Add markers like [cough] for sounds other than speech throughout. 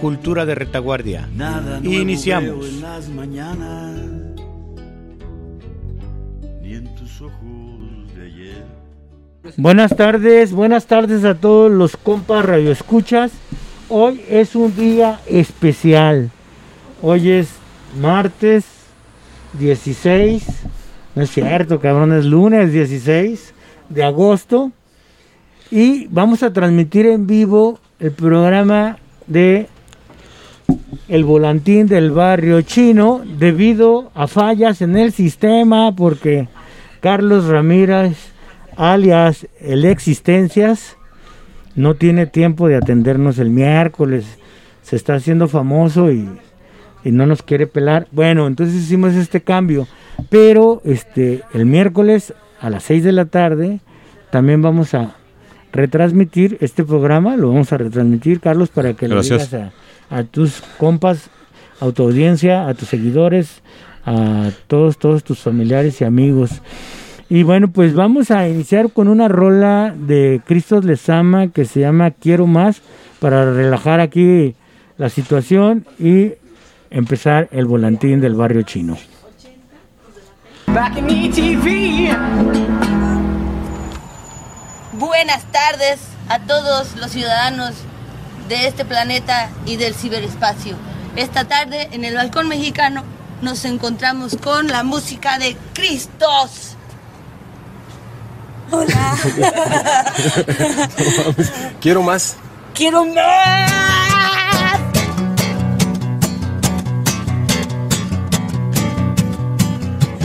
cultura de retaguardia. Y iniciamos. Buenas tardes, buenas tardes a todos los compas radioescuchas. Hoy es un día especial. Hoy es martes 16. No es cierto, cabrón, es lunes 16 de agosto. Y vamos a transmitir en vivo el programa de El Volantín del Barrio Chino debido a fallas en el sistema porque Carlos Ramírez alias el Existencias, no tiene tiempo de atendernos el miércoles, se está haciendo famoso y, no nos quiere pelar. Bueno, entonces hicimos este cambio, pero este el miércoles a las 6 de la tarde también vamos a retransmitir este programa, lo vamos a retransmitir, Carlos, para que le digas a, a tus compas, a tu audiencia, a tus seguidores, a todos, todos tus familiares y amigos. Y bueno, pues vamos a iniciar con una rola de Cristo les ama que se llama Quiero más para relajar aquí la situación y empezar el volantín del barrio chino. Buenas tardes a todos los ciudadanos de este planeta y del ciberespacio. Esta tarde en el balcón mexicano nos encontramos con la música de Cristos. Hola. [laughs] Quiero más. Quiero más.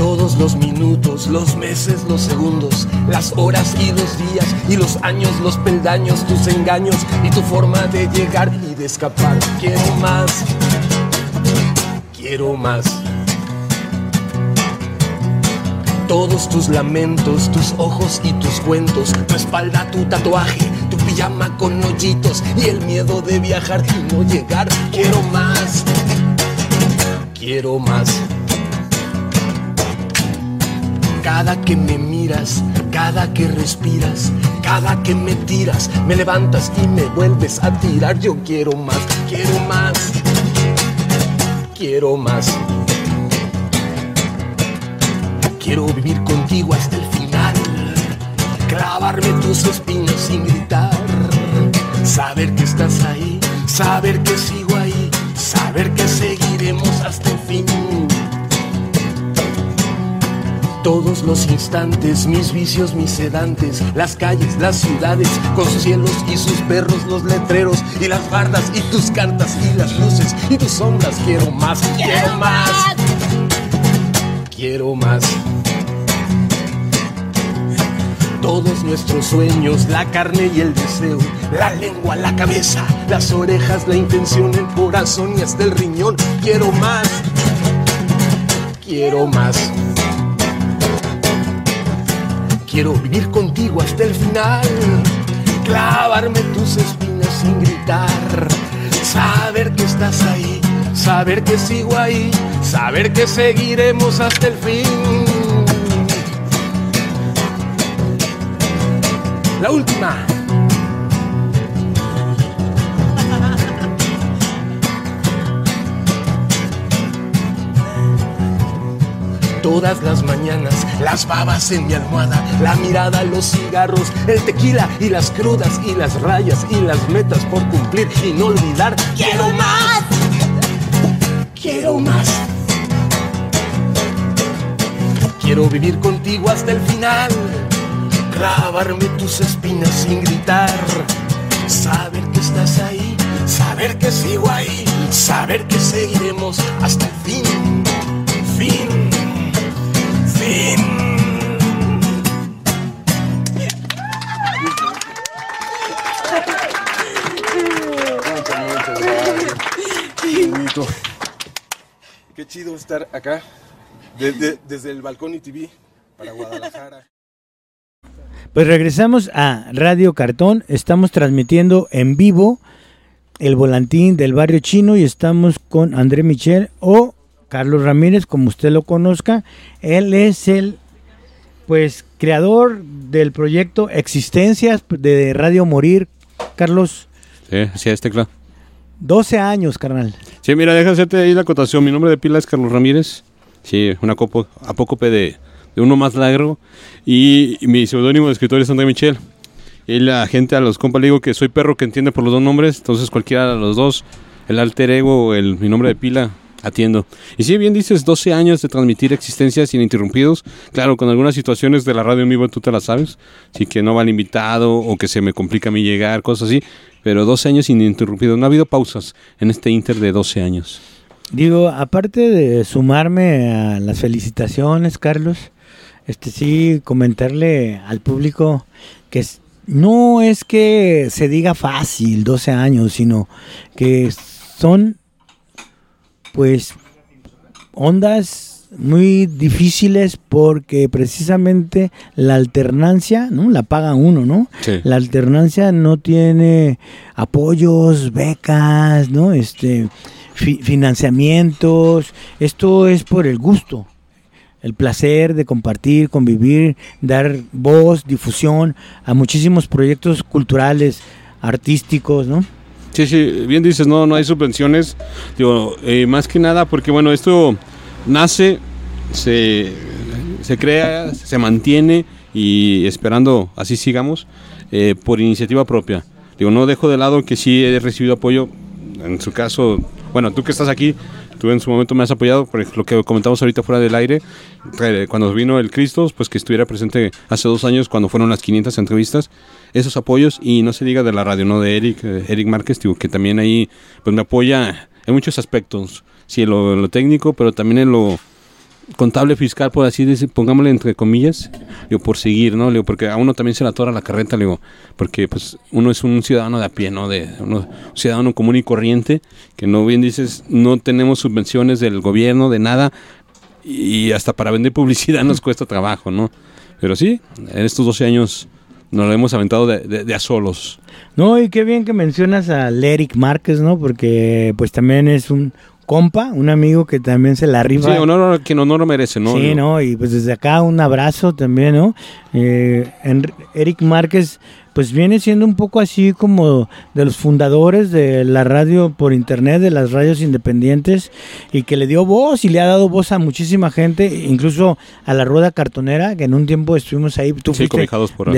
Todos los minutos, los meses, los segundos, las horas y los días y los años, los peldaños, tus engaños y tu forma de llegar y de escapar. Quiero más. Quiero más todos tus lamentos, tus ojos y tus cuentos, tu espalda, tu tatuaje, tu pijama con hoyitos y el miedo de viajar y no llegar. Quiero más, quiero más. Cada que me miras, cada que respiras, cada que me tiras, me levantas y me vuelves a tirar. Yo quiero más, quiero más, quiero más. Quiero vivir contigo hasta el final, clavarme tus espinas sin gritar, saber que estás ahí, saber que sigo ahí, saber que seguiremos hasta el fin. Todos los instantes, mis vicios, mis sedantes, las calles, las ciudades, con sus cielos y sus perros, los letreros y las bardas y tus cartas y las luces y tus sombras. Quiero más, quiero más. Quiero más todos nuestros sueños, la carne y el deseo, la lengua, la cabeza, las orejas, la intención, el corazón y hasta el riñón. Quiero más, quiero más. Quiero vivir contigo hasta el final, clavarme tus espinas sin gritar, saber que estás ahí, saber que sigo ahí, saber que seguiremos hasta el fin. La última. Todas las mañanas, las babas en mi almohada, la mirada, los cigarros, el tequila y las crudas y las rayas y las metas por cumplir y no olvidar. ¡Quiero más! ¡Quiero más! Quiero vivir contigo hasta el final clavarme tus espinas sin gritar, saber que estás ahí, saber que sigo ahí, saber que seguiremos hasta el fin, fin, fin. Qué chido estar acá, desde el balcón y TV para Guadalajara. Pues regresamos a Radio Cartón. Estamos transmitiendo en vivo el volantín del barrio chino y estamos con André Michel o Carlos Ramírez, como usted lo conozca. Él es el pues creador del proyecto Existencias de Radio Morir. Carlos. Sí, sí, este claro. 12 años, carnal. Sí, mira, déjame hacerte ahí la acotación. Mi nombre de pila es Carlos Ramírez. Sí, una copo, apócope de, de uno más largo. Y, mi seudónimo de escritor es André Michel. Y la gente a los compas le digo que soy perro que entiende por los dos nombres. Entonces cualquiera de los dos, el alter ego, el, mi nombre de pila, atiendo. Y si bien dices 12 años de transmitir existencias ininterrumpidos, claro, con algunas situaciones de la radio en vivo tú te las sabes, sí que no va el invitado o que se me complica a mí llegar, cosas así, pero 12 años ininterrumpidos, no ha habido pausas en este inter de 12 años. Digo, aparte de sumarme a las felicitaciones, Carlos, este sí comentarle al público que no es que se diga fácil 12 años, sino que son pues ondas muy difíciles porque precisamente la alternancia, ¿no? La paga uno, ¿no? La alternancia no tiene apoyos, becas, ¿no? Este financiamientos, esto es por el gusto, el placer de compartir, convivir, dar voz, difusión a muchísimos proyectos culturales, artísticos, ¿no? Sí, bien dices, no, no hay subvenciones, digo, eh, más que nada porque, bueno, esto nace, se, se crea, se mantiene y esperando así sigamos eh, por iniciativa propia. Digo, no dejo de lado que sí he recibido apoyo, en su caso bueno, tú que estás aquí, tú en su momento me has apoyado, por lo que comentamos ahorita fuera del aire, eh, cuando vino el Cristos, pues que estuviera presente hace dos años cuando fueron las 500 entrevistas, esos apoyos, y no se diga de la radio, ¿no? De Eric, eh, Eric Márquez, que también ahí pues me apoya en muchos aspectos, sí, en lo técnico, pero también en lo contable fiscal, por así decir, pongámosle entre comillas, digo, por seguir, ¿no? Digo, porque a uno también se le atora la carreta, digo, porque pues uno es un ciudadano de a pie, ¿no? De un ciudadano común y corriente, que no bien dices, no tenemos subvenciones del gobierno, de nada, y hasta para vender publicidad nos cuesta trabajo, ¿no? Pero sí, en estos 12 años nos lo hemos aventado de, de, a solos. No, y qué bien que mencionas a Eric Márquez, ¿no? Porque pues también es un, compa, un amigo que también se la arriba. Sí, honor, quien honor merece, ¿no? Sí, ¿no? Y pues desde acá un abrazo también, ¿no? Eh, Eric Márquez pues viene siendo un poco así como de los fundadores de la radio por internet, de las radios independientes, y que le dio voz y le ha dado voz a muchísima gente, incluso a la rueda cartonera, que en un tiempo estuvimos ahí, tú fuiste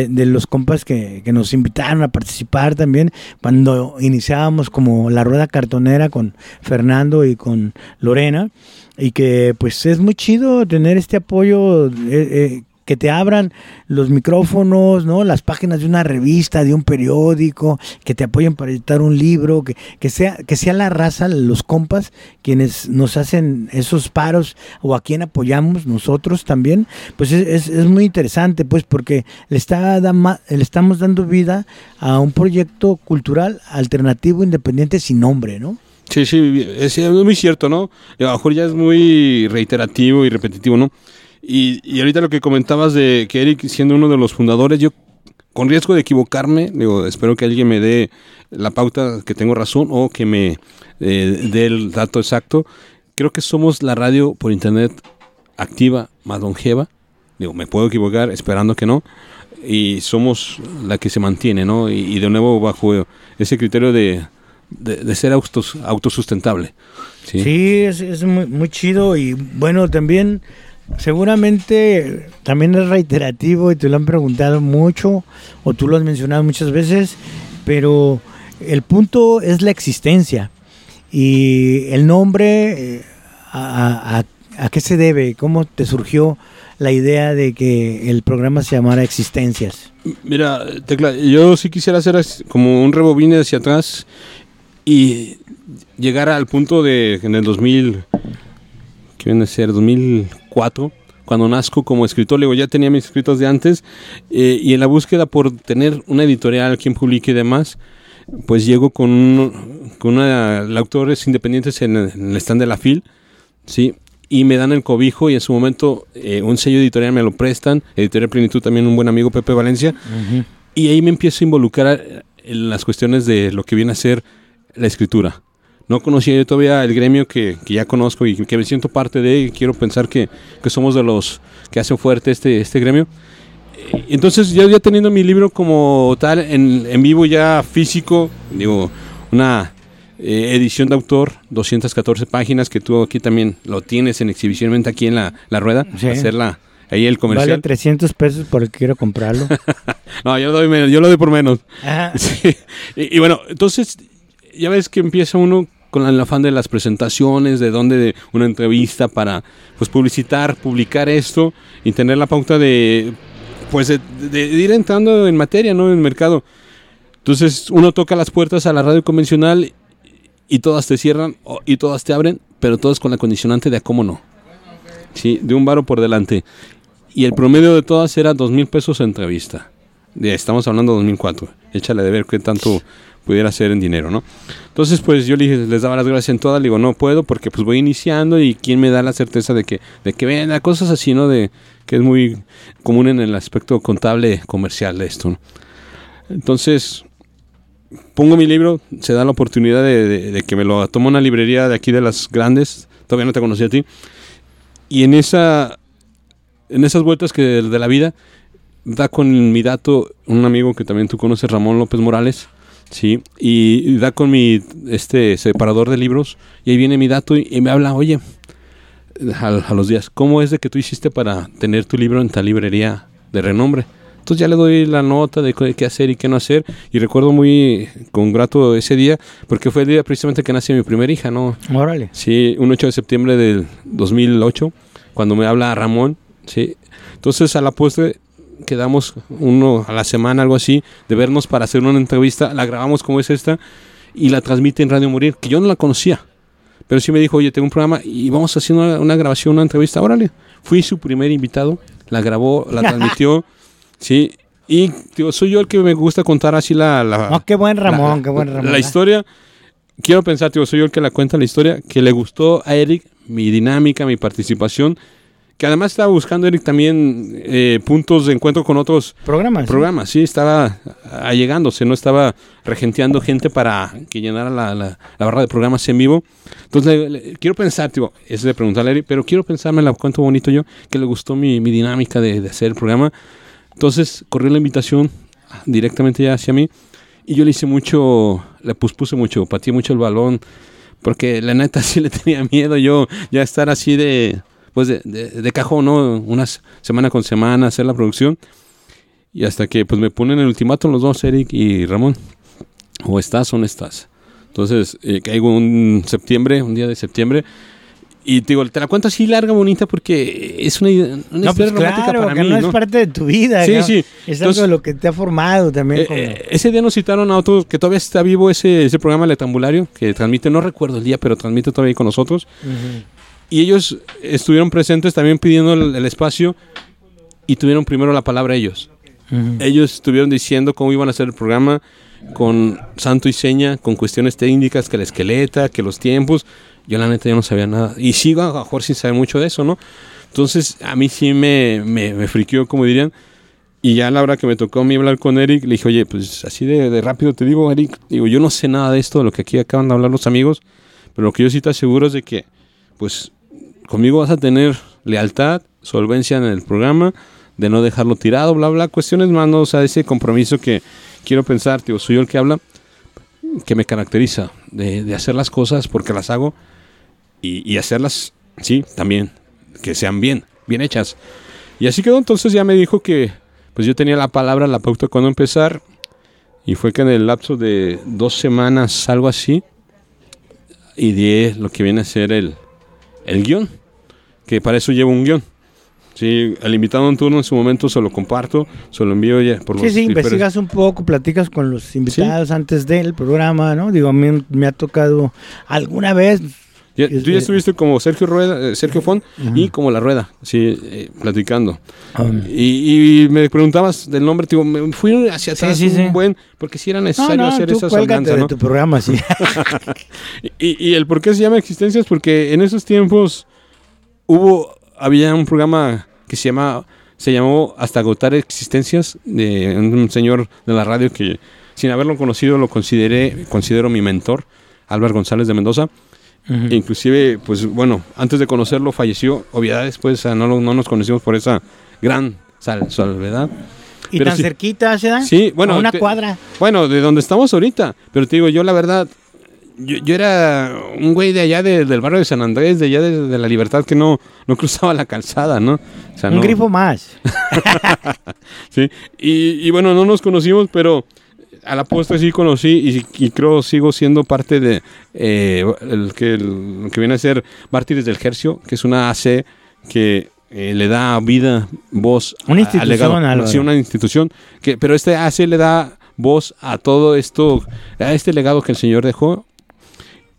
de, los compas que, que, nos invitaron a participar también, cuando iniciábamos como la rueda cartonera con Fernando y con Lorena y que pues es muy chido tener este apoyo eh, eh, que te abran los micrófonos, ¿no? Las páginas de una revista, de un periódico, que te apoyen para editar un libro, que, que sea, que sea la raza, los compas, quienes nos hacen esos paros o a quien apoyamos nosotros también, pues es, es, muy interesante, pues, porque le, está le estamos dando vida a un proyecto cultural alternativo, independiente, sin nombre, ¿no? Sí, sí, es, muy cierto, ¿no? A lo mejor ya es muy reiterativo y repetitivo, ¿no? Y, y ahorita lo que comentabas de que Eric siendo uno de los fundadores, yo con riesgo de equivocarme, digo, espero que alguien me dé la pauta que tengo razón o que me eh, dé el dato exacto. Creo que somos la radio por internet activa más longeva. Digo, me puedo equivocar, esperando que no. Y somos la que se mantiene, ¿no? Y, de nuevo bajo ese criterio de, de, ser autos, autosustentable. Sí, es, es muy, muy chido y bueno, también seguramente también es reiterativo y te lo han preguntado mucho o tú lo has mencionado muchas veces, pero el punto es la existencia y el nombre, eh, a, qué se debe? ¿Cómo te surgió la idea de que el programa se llamara Existencias? Mira, Tecla, yo sí quisiera hacer como un rebobine hacia atrás y llegar al punto de en el 2000 que viene a ser 2004, cuando nazco como escritor, luego ya tenía mis escritos de antes, eh, y en la búsqueda por tener una editorial, quien publique y demás, pues llego con, con una, el autor es independientes en, en el stand de la FIL, ¿sí? Y me dan el cobijo y en su momento eh, un sello editorial me lo prestan, Editorial Plenitud también un buen amigo Pepe Valencia, y ahí me empiezo a involucrar en las cuestiones de lo que viene a ser la escritura. No conocía yo todavía el gremio que, que ya conozco y que me siento parte de, y quiero pensar que, que somos de los que hacen fuerte este, este gremio. Eh, Entonces, ya, ya teniendo mi libro como tal, en, en vivo ya físico, digo, una eh, edición de autor, 214 páginas, que tú aquí también lo tienes en exhibicionmente aquí en la, la rueda, Sí. hacerla ahí el comercial. Vale 300 pesos porque quiero comprarlo. [laughs] no, yo lo doy menos, yo lo doy por menos. Ajá. [laughs] Sí. Y, y bueno, entonces ya ves que empieza uno con el afán de las presentaciones, de dónde de una entrevista para pues publicitar, publicar esto y tener la pauta de pues de, ir entrando en materia, ¿no? En el mercado. Entonces uno toca las puertas a la radio convencional y todas te cierran y todas te abren, pero todas con la condicionante de a cómo no. Sí, de un varo por delante. Y el promedio de todas era dos mil pesos entrevista. Estamos hablando de 2004. Échale de ver qué tanto pudiera ser en dinero, ¿no? Entonces, pues yo le dije, les daba las gracias en todas. Le digo, no puedo porque pues voy iniciando y quién me da la certeza de que, de que venda cosas así, ¿no? De que es muy común en el aspecto contable comercial de esto, ¿no? Entonces, pongo mi libro, se da la oportunidad de, de- de que me lo tome una librería de aquí de las grandes. Todavía no te conocí a ti. Y en esa en esas vueltas que de la vida da con mi dato un amigo que también tú conoces Ramón López Morales sí y, da con mi este separador de libros y ahí viene mi dato y, y me habla oye a, a los días cómo es de que tú hiciste para tener tu libro en tal librería de renombre entonces ya le doy la nota de qué qué hacer y qué no hacer y recuerdo muy con grato ese día porque fue el día precisamente que nació mi primera hija no Órale. Sí, un 8 de septiembre del 2008, cuando me habla Ramón, sí. Entonces a la postre quedamos uno a la semana, algo así, de vernos para hacer una entrevista, la grabamos como es esta y la transmite en Radio Morir, que yo no la conocía. Pero sí me dijo, oye, tengo un programa y vamos haciendo una, una grabación, una entrevista, órale. Fui su primer invitado, la grabó, la [laughs] transmitió, sí. Y digo, soy yo el que me gusta contar así la... la No, qué buen Ramón, la- qué buen Ramón. La historia, quiero pensar, tío, soy yo el que la cuenta la historia, que le gustó a Eric mi dinámica, mi participación, que además estaba buscando Eric también eh, puntos de encuentro con otros Programas. ¿sí? programas, sí, estaba allegándose, no estaba regenteando gente para que llenara la, la- la barra de programas en vivo. Entonces, le- le- quiero pensar, tío, es de preguntarle a Eric, pero quiero pensarme la cuento bonito yo, que le gustó mi, mi dinámica de, de hacer el programa. Entonces, corrió la invitación directamente ya hacia mí y yo le hice mucho, le puspuse mucho, pateé mucho el balón, porque la neta [laughs] sí le tenía miedo yo ya estar así de, pues de, de, de cajón, ¿no? Unas semana con semana, hacer la producción. Y hasta que pues me ponen el ultimátum los dos, Eric y Ramón. O estás o no estás. Entonces, eh, caigo un septiembre, un día de septiembre. Y te digo, te la cuento así larga, bonita, porque es una, una No, historia pues romántica claro, para que mí. no es ¿no? parte de tu vida. Sí, ¿no? sí. Es Entonces- algo de lo que te ha formado también. Eh, como- eh, ese día nos citaron a otro que todavía está vivo, ese, ese programa El Tambulario, que transmite, no recuerdo el día, pero transmite todavía con nosotros. Ujú. Y ellos estuvieron presentes también pidiendo el, el espacio y tuvieron primero la palabra ellos. Ellos estuvieron diciendo cómo iban a hacer el programa con santo y seña, con cuestiones técnicas, que la esqueleta, que los tiempos. Yo la neta yo no sabía nada. Y sigo a lo mejor sin saber mucho de eso, ¿no? Entonces a mí sí me, me, me friqueó, como dirían. Y ya a la hora que me tocó a mí hablar con Eric, le dije, oye, pues así de, de rápido te digo, Eric, digo, yo no sé nada de esto, de lo que aquí acaban de hablar los amigos, pero lo que yo sí te aseguro es de que, pues, conmigo vas a tener lealtad, solvencia en el programa, de no dejarlo tirado, bla, bla, cuestiones más, ¿no? o sea, ese compromiso que quiero pensar, tío, soy el que habla, que me caracteriza, de, hacer las cosas porque las hago y, hacerlas, sí, también, que sean bien, bien hechas. Y así quedó, entonces ya me dijo que, pues yo tenía la palabra, la pauta cuando empezar, y fue que en el lapso de dos semanas, algo así, y lo que viene a ser el, el guion, que para eso llevo un guion. Sí, el invitado en turno en su momento se lo comparto, se lo envío ya por Sí, los sí, diferentes- investigas un poco, platicas con los invitados antes del programa, ¿no? Digo, a mí me ha tocado alguna vez, Ya- tú ya estuviste como Sergio Rueda, eh, Sergio Fon y como La Rueda, sí, eh, platicando. Um, Y, y me preguntabas del nombre, digo, me fui hacia atrás sí, un sí. buen, porque sí era necesario no, hacer tú esa cuélgate semblanza, de ¿no? tu programa, sí. [laughs] Y, y el por qué se llama Existencias, porque en esos tiempos hubo, había un programa que se llama, se llamó Hasta agotar existencias, de un señor de la radio que sin haberlo conocido lo consideré, considero mi mentor, Álvaro González de Mendoza. Inclusive, pues bueno, antes de conocerlo falleció, obviedades, pues no, no nos conocimos por esa gran sal- salvedad. y pero tan sí. cerquita, ¿se da? Sí, bueno, A una te- cuadra. Bueno, de donde estamos ahorita. Pero te digo, yo la verdad, yo, yo era un güey de allá de- del barrio de San Andrés, de allá de, de la libertad, que no, no cruzaba la calzada, ¿no? O sea, Un no- grifo más. [laughs] Sí. Y, y bueno, no nos conocimos, pero a la postre sí conocí y, y creo sigo siendo parte de eh, el, que, el- lo que viene a ser Mártires del Hercio, que es una AC que eh, le da vida, voz Una a- institución, legado. Álvaro. Sí, una institución. Que, pero este AC le da voz a todo esto, a este legado que el Señor dejó.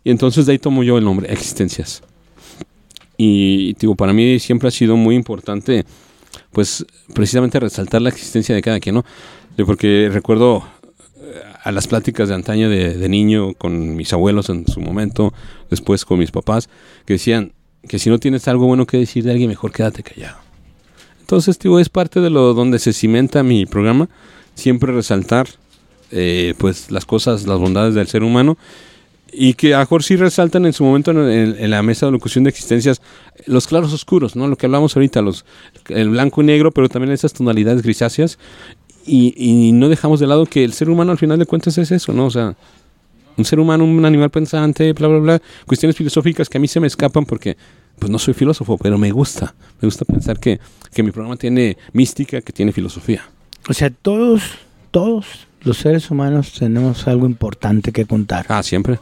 Y entonces de ahí tomo yo el nombre, Existencias. Y digo, para mí siempre ha sido muy importante, pues precisamente resaltar la existencia de cada quien, ¿no? Porque recuerdo a las pláticas de antaño de, de niño con mis abuelos en su momento, después con mis papás, que decían que si no tienes algo bueno que decir de alguien, mejor quédate callado. Entonces, digo, es parte de lo donde se cimenta mi programa, siempre resaltar eh, pues las cosas, las bondades del ser humano y que a mejor sí resaltan en su momento en, en- en la mesa de locución de existencias los claros oscuros, ¿no? Lo que hablamos ahorita, los, el blanco y negro, pero también esas tonalidades grisáceas. Y, y no dejamos de lado que el ser humano al final de cuentas es eso, ¿no? O sea, un ser humano, un animal pensante, bla, bla, bla. Cuestiones filosóficas que a mí se me escapan porque pues no soy filósofo, pero me gusta. Me gusta pensar que, que mi programa tiene mística, que tiene filosofía. O sea, todos, todos los seres humanos tenemos algo importante que contar. Ah, siempre.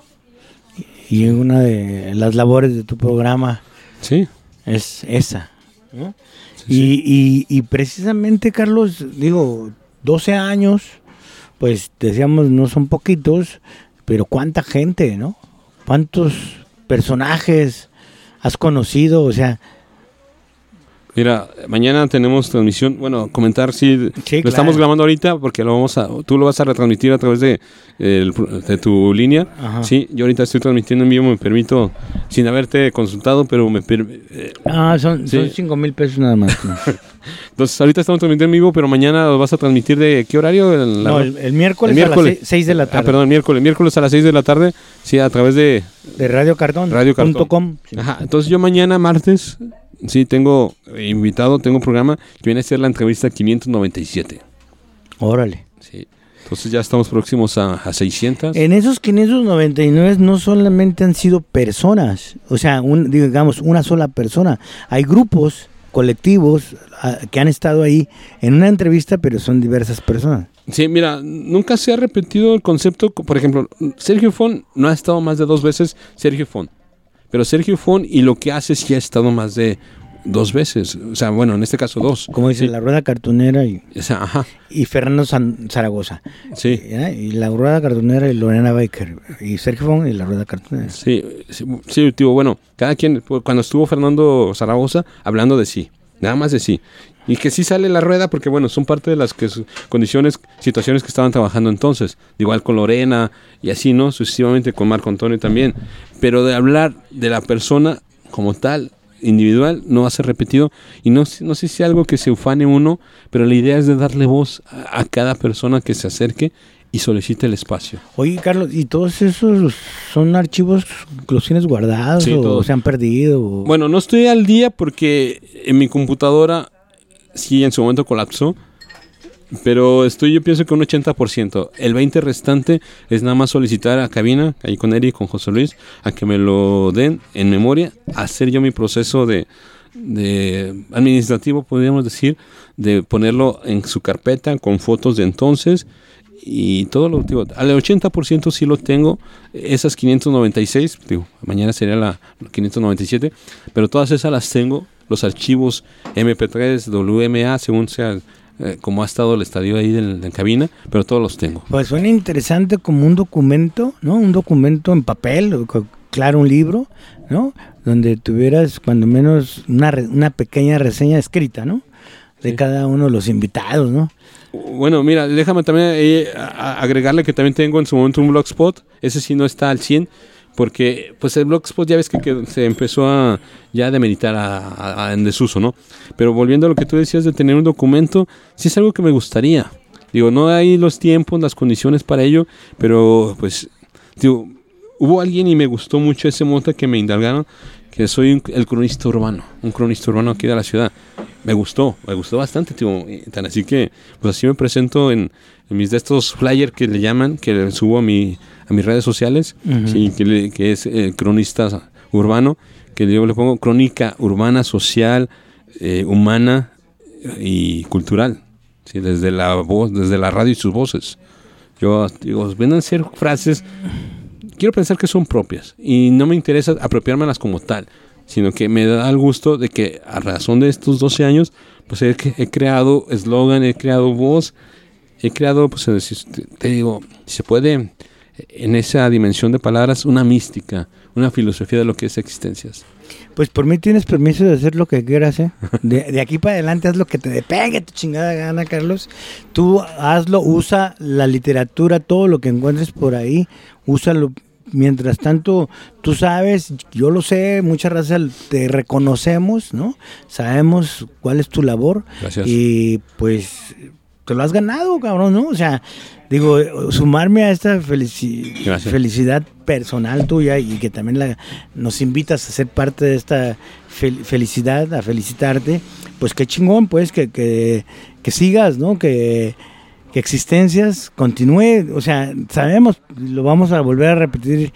Y una de las labores de tu programa Sí. es esa. ¿no? Sí, Y, y- y precisamente, Carlos, digo, 12 años, pues decíamos, no son poquitos, pero cuánta gente, ¿no? ¿Cuántos personajes has conocido? O sea, Mira, mañana tenemos transmisión, bueno, comentar si Sí, lo claro. estamos grabando ahorita porque lo vamos a, tú lo vas a retransmitir a través de, el- de tu línea. Ajá. Sí, yo ahorita estoy transmitiendo en vivo, me permito, sin haberte consultado, pero me eh, ah, son, Sí. son 5 mil pesos nada más. ¿no? [laughs] entonces ahorita estamos transmitiendo en vivo, pero mañana lo vas a transmitir de qué horario? En la- no, el, el miércoles, El a las 6 de la Ah, tarde. perdón, miércoles, miércoles a las 6 de la tarde, sí, a través de De Radio Cartón. Radio com. Sí. Ajá, entonces yo mañana martes, sí, tengo eh, invitado, tengo un programa que viene a ser la entrevista 597. Órale. Sí. Entonces ya estamos próximos a, a 600. En esos 599 no solamente han sido personas, o sea, un, digamos, una sola persona. Hay grupos, colectivos ah, que han estado ahí en una entrevista, pero son diversas personas. Sí, mira, nunca se ha repetido el concepto, co- por ejemplo, Sergio Fon no ha estado más de dos veces Sergio Fon, pero Sergio Fon y lo que hace sí ha estado más de dos veces, o sea, bueno, en este caso dos. Como dice Sí. la rueda cartonera y, O sea, ajá, y Fernando San- Zaragoza. sí. ¿ya? Y la rueda cartonera y Lorena Baker. Y Sergio Fon y la rueda cartonera. Sí, sí, sí, tío, bueno, cada quien, cuando estuvo Fernando Zaragoza, hablando de sí, nada más de sí. Y que sí sale la rueda porque, bueno, son parte de las que, condiciones, situaciones que estaban trabajando entonces. Igual con Lorena y así, ¿no? Sucesivamente con Marco Antonio también. Pero de hablar de la persona como tal, individual, no va a ser repetido. Y no, no sé si algo que se ufane uno, pero la idea es de darle voz a, a cada persona que se acerque y solicite el espacio. Oye, Carlos, ¿y todos esos son archivos que los tienes guardados Sí, o todos. se han perdido? o- Bueno, no estoy al día porque en mi computadora sí en su momento colapsó. Pero estoy, yo pienso que un 80%. El 20% restante es nada más solicitar a cabina, ahí con Eric, con José Luis, a que me lo den en memoria, hacer yo mi proceso de, de administrativo, podríamos decir, de ponerlo en su carpeta con fotos de entonces y todo lo digo, al 80% sí lo tengo, esas 596, digo, mañana sería la 597, pero todas esas las tengo, los archivos MP3, WMA, según sea eh, como ha estado el estadio ahí en la cabina, pero todos los tengo. Pues suena interesante como un documento, ¿no? Un documento en papel, o co- mezclar un libro, ¿no? Donde tuvieras cuando menos una, una pequeña reseña escrita, ¿no? De Sí. cada uno de los invitados, ¿no? Bueno, mira, déjame también eh, agregarle que también tengo en su momento un blogspot. Ese sí no está al 100, porque pues el blogspot ya ves que, se empezó a ya demeritar a, a- en desuso, ¿no? Pero volviendo a lo que tú decías de tener un documento, sí es algo que me gustaría. Digo, no hay los tiempos, las condiciones para ello, pero pues, digo, hubo alguien y me gustó mucho ese monta que me indagaron, que soy un- el cronista urbano, un cronista urbano aquí de la ciudad. Me gustó, me gustó bastante, y Tan así que, pues así me presento en, en mis de estos flyers que le llaman, que subo a, mi, a mis redes sociales, Ujú. sí, que, le- que es eh, cronista urbano, que yo le pongo crónica urbana, social, eh, humana y cultural, sí, desde la voz, desde la radio y sus voces. Yo digo, vienen a ser frases, quiero pensar que son propias y no me interesa apropiármelas como tal, sino que me da el gusto de que a razón de estos 12 años, pues he, he creado eslogan, he creado voz, he creado, pues eh, te, digo, si se puede, en esa dimensión de palabras, una mística, una filosofía de lo que es existencias. Pues por mí tienes permiso de hacer lo que quieras, ¿eh? De, de aquí para adelante haz lo que te pegue tu chingada gana, Carlos. Tú hazlo, usa la literatura, todo lo que encuentres por ahí, úsalo. Mientras tanto, tú sabes, yo lo sé, muchas razas te reconocemos, ¿no? Sabemos cuál es tu labor. Gracias. Y pues te lo has ganado, cabrón, ¿no? O sea, digo, sumarme a esta felici- Gracias. felicidad personal tuya y que también la, nos invitas a ser parte de esta fel- felicidad, a felicitarte, pues qué chingón, pues, que, que, que sigas, ¿no? Que, que existencias continúe, o sea, sabemos, lo vamos a volver a repetir,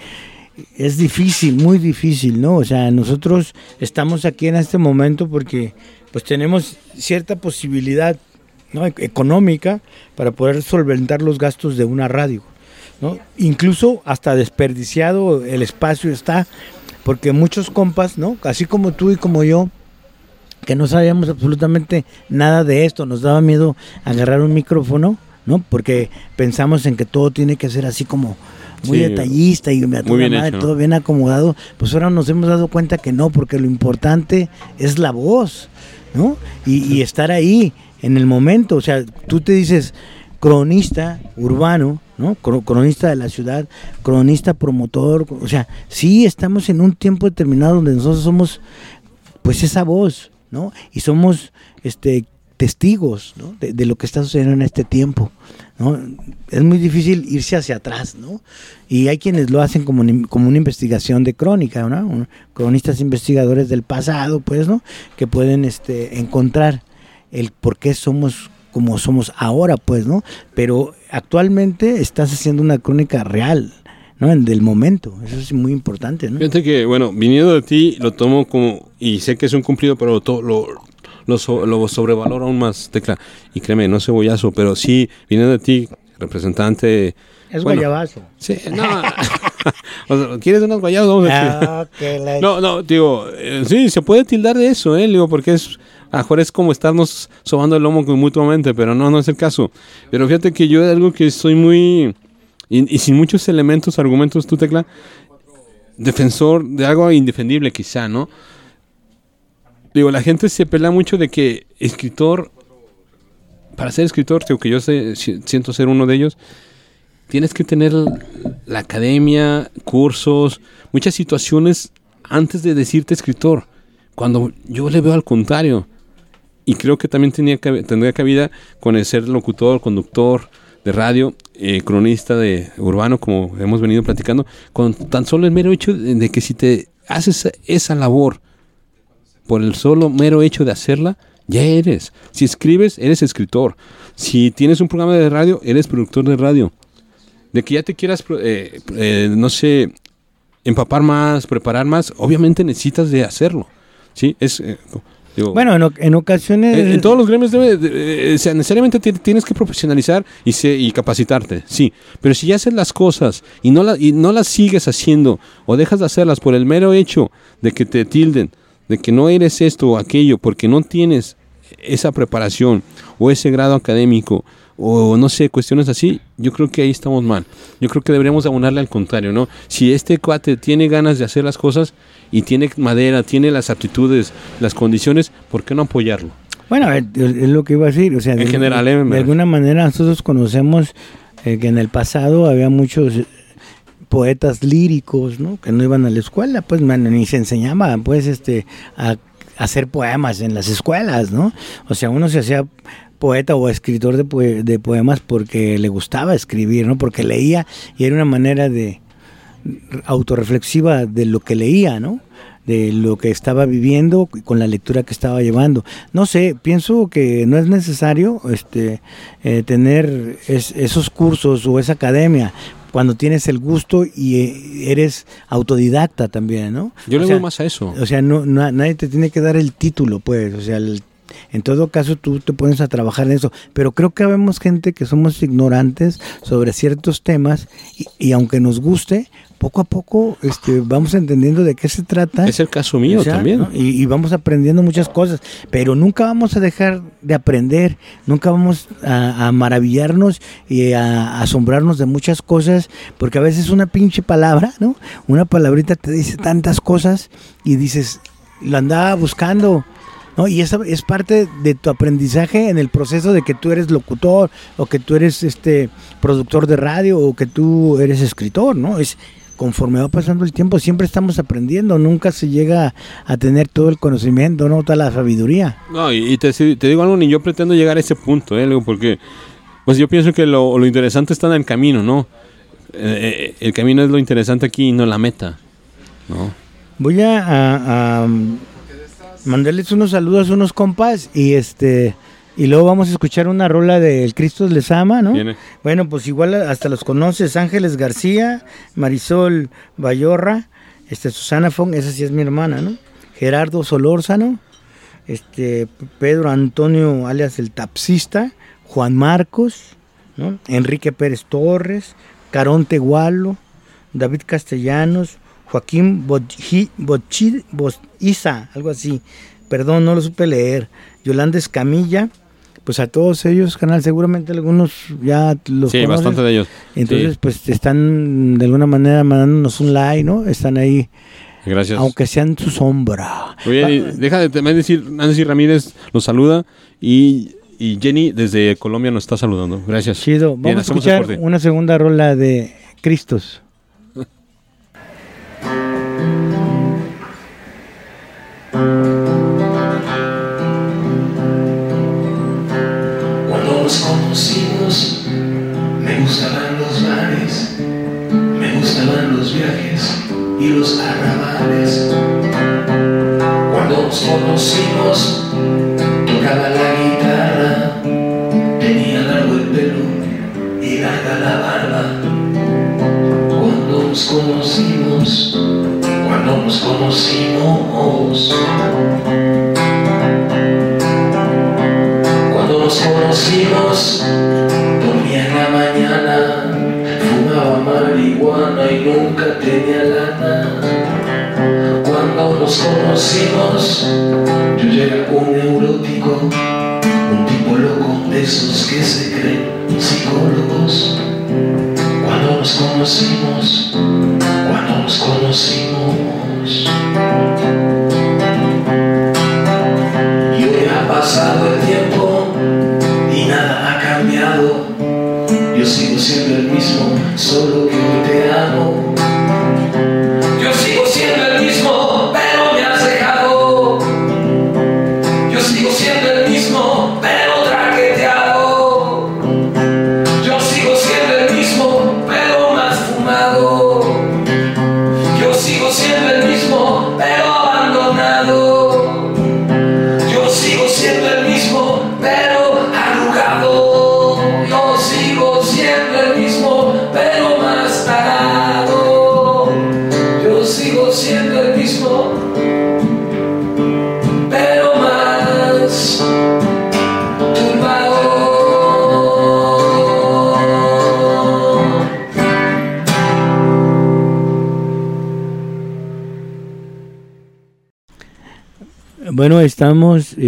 es difícil, muy difícil, ¿no? O sea, nosotros estamos aquí en este momento porque pues tenemos cierta posibilidad ¿no? e- económica para poder solventar los gastos de una radio. ¿no? Incluso hasta desperdiciado el espacio está, porque muchos compas, ¿no? así como tú y como yo, que no sabíamos absolutamente nada de esto, nos daba miedo agarrar un micrófono, ¿no? Porque pensamos en que todo tiene que ser así como muy Sí, detallista y toda bien madre, hecho, ¿no? todo bien acomodado. Pues ahora nos hemos dado cuenta que no, porque lo importante es la voz, ¿no? Y, y estar ahí en el momento, o sea, tú te dices cronista urbano, ¿no? Cro- Cronista de la ciudad, cronista promotor, o sea, sí estamos en un tiempo determinado donde nosotros somos pues esa voz, ¿no? Y somos este testigos ¿no? de, lo que está sucediendo en este tiempo, ¿no? Es muy difícil irse hacia atrás, ¿no? Y hay quienes lo hacen como, como una investigación de crónica, ¿no? Cronistas investigadores del pasado, pues, ¿no? Que pueden este, encontrar el por qué somos como somos ahora, pues, ¿no? Pero actualmente estás haciendo una crónica real, ¿no? En del momento, eso es muy importante, ¿no? Fíjate que, bueno, viniendo de ti, lo tomo como, y sé que es un cumplido, pero lo, lo, lo, so- lo sobrevaloro aún más, Tecla. Y créeme, no soy bollazo, pero sí, viniendo de ti, representante... Es bueno, guayabazo. Sí, no. [laughs] O sea, ¿Quieres unas guayabas? Vamos a Ah, No, no, digo, eh, sí, se puede tildar de eso, ¿eh? Digo, porque es, a lo mejor es como estarnos sobando el lomo mutuamente, pero no, no es el caso. Pero fíjate que yo algo que soy muy, y, sin muchos elementos, argumentos, tú, Tecla, defensor de algo indefendible quizá, ¿no? Digo, la gente se pelea mucho de que escritor, para ser escritor, digo que yo sé- si- siento ser uno de ellos, tienes que tener la academia, cursos, muchas situaciones antes de decirte escritor. Cuando yo le veo al contrario. Y creo que también tenía tendría cabida con el ser locutor, conductor de radio, eh, cronista de urbano, como hemos venido platicando, con tan solo el mero hecho de, que si te haces esa labor por el solo mero hecho de hacerla, ya eres. Si escribes, eres escritor. Si tienes un programa de radio, eres productor de radio. De que ya te quieras, eh, eh, no sé, empapar más, preparar más, obviamente necesitas de hacerlo. ¿Sí? Es, eh, digo, Bueno, en, en ocasiones... en, en todos los gremios debe, de- eh, o sea, necesariamente ti- tienes que profesionalizar y, se- y capacitarte, sí. Pero si ya haces las cosas y no, la- y no las sigues haciendo o dejas de hacerlas por el mero hecho de que te tilden, de que no eres esto o aquello, porque no tienes esa preparación o ese grado académico o no sé, cuestiones así, yo creo que ahí estamos mal. Yo creo que deberíamos abonarle al contrario, ¿no? Si este cuate tiene ganas de hacer las cosas y tiene madera, tiene las aptitudes, las condiciones, ¿por qué no apoyarlo? Bueno, es lo que iba a decir. O sea, En de, general, de, eh, me- alguna manera nosotros conocemos eh, que en el pasado había muchos eh, poetas líricos, ¿no? Que no iban a la escuela, pues man, ni se enseñaban, pues, este, a hacer poemas en las escuelas, ¿no? O sea, uno se hacía poeta o escritor de, poe- de poemas porque le gustaba escribir, ¿no? Porque leía y era una manera de autorreflexiva de lo que leía, ¿no? de lo que estaba viviendo con la lectura que estaba llevando. No sé, pienso que no es necesario este, eh, tener es- esos cursos o esa academia cuando tienes el gusto y eh, eres autodidacta también, ¿no? Yo le O voy sea, más a eso. o sea, no, na- nadie te tiene que dar el título, pues. O sea, el- en todo caso tú te pones a trabajar en eso. Pero creo que vemos gente que somos ignorantes sobre ciertos temas y, y aunque nos guste, poco a poco este, vamos entendiendo de qué se trata. Es el caso mío O sea, también. ¿no? y, y vamos aprendiendo muchas cosas, pero nunca vamos a dejar de aprender, nunca vamos a, a maravillarnos y a, asombrarnos de muchas cosas, porque a veces una pinche palabra, ¿no? Una palabrita te dice tantas cosas y dices, lo andaba buscando. ¿No? Y esa es parte de tu aprendizaje en el proceso de que tú eres locutor o que tú eres este productor de radio o que tú eres escritor, ¿no? Es conforme va pasando el tiempo siempre estamos aprendiendo, nunca se llega a tener todo el conocimiento, no toda la sabiduría. No, y, te, te digo algo, ni yo pretendo llegar a ese punto, ¿eh? Porque pues yo pienso que lo, lo interesante está en el camino, ¿no? Eh, eh, el camino es lo interesante aquí y no la meta, ¿no? Voy a, a- a, mandarles unos saludos a unos compas y este y luego vamos a escuchar una rola de El Cristo les ama, ¿no? Viene. Bueno, pues igual hasta los conoces, Ángeles García, Marisol Bayorra, este Susana Fong, esa sí es mi hermana, ¿no? Gerardo Solórzano, este Pedro Antonio alias el Tapsista, Juan Marcos, ¿no? Enrique Pérez Torres, Caronte Gualo, David Castellanos, Joaquín Bochi- Bochi- Boiza, algo así. Perdón, no lo supe leer. Yolanda Escamilla, pues a todos ellos, canal, seguramente algunos ya los Sí, conoces. bastante de ellos. Entonces, Sí, pues están de alguna manera mandándonos un like, ¿no? Están ahí, gracias. aunque sean su sombra. Oye, deja de también decir, Nancy Ramírez nos saluda y, y Jenny desde Colombia nos está saludando. Gracias. Chido. Vamos Bien, a escuchar una segunda rola de Cristos. Los arrabales. Cuando nos conocimos, tocaba la guitarra, tenía largo el pelo y larga la barba. Cuando nos conocimos, cuando nos conocimos. Cuando nos conocimos, dormía en la mañana, fumaba marihuana y nunca tenía lana. Nos conocimos, yo era un neurótico, un tipo loco de esos que se creen psicólogos. Cuando nos conocimos, cuando nos conocimos.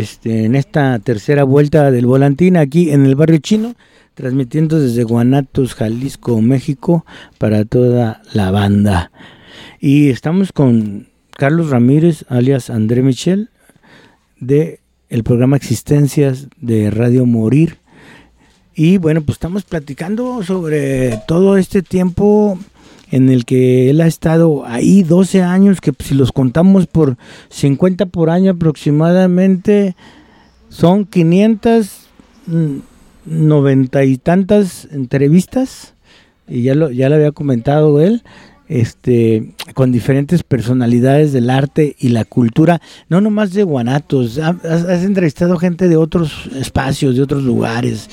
Este, en esta tercera vuelta del volantín aquí en el barrio chino. transmitiendo desde Guanatos, Jalisco, México, para toda la banda. Y estamos con Carlos Ramírez, alias André Michel, de el programa Existencias de Radio Morir. Y bueno, pues estamos platicando sobre todo este tiempo en el que él ha estado ahí 12 años, que si los contamos por 50 por año aproximadamente, son 590 y tantas entrevistas, y ya lo, ya lo había comentado él, este, con diferentes personalidades del arte y la cultura, no nomás de Guanatos, has, entrevistado gente de otros espacios, de otros lugares,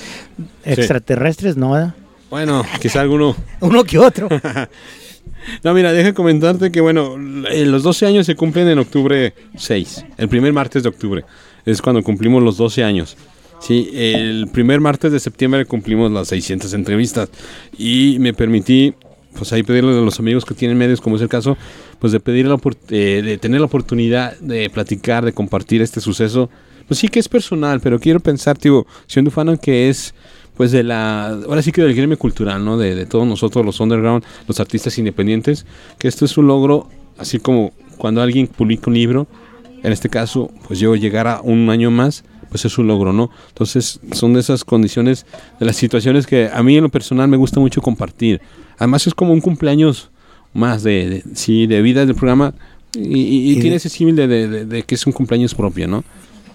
extraterrestres, ¿no? Bueno, quizá alguno. [laughs] Uno que otro. [laughs] no, mira, deja comentarte que, bueno, eh, los 12 años se cumplen en octubre 6, el primer martes de octubre. Es cuando cumplimos los 12 años. Sí, el primer martes de septiembre cumplimos las 600 entrevistas y me permití, pues ahí pedirle a los amigos que tienen medios, como es el caso, pues de pedir la, eh, de tener la oportunidad de platicar, de compartir este suceso. Pues sí que es personal, pero quiero pensar, tío, siendo ufano, que es pues de la, ahora sí que del gremio cultural, ¿no? De, todos nosotros, los underground, los artistas independientes, que esto es un logro, así como cuando alguien publica un libro, en este caso, pues yo llegar a un año más, pues es un logro, ¿no? Entonces son de esas condiciones, de las situaciones que a mí en lo personal me gusta mucho compartir. Además es como un cumpleaños más de, sí, de vida del programa y, tiene ese símil de, de, que es un cumpleaños propio, ¿no?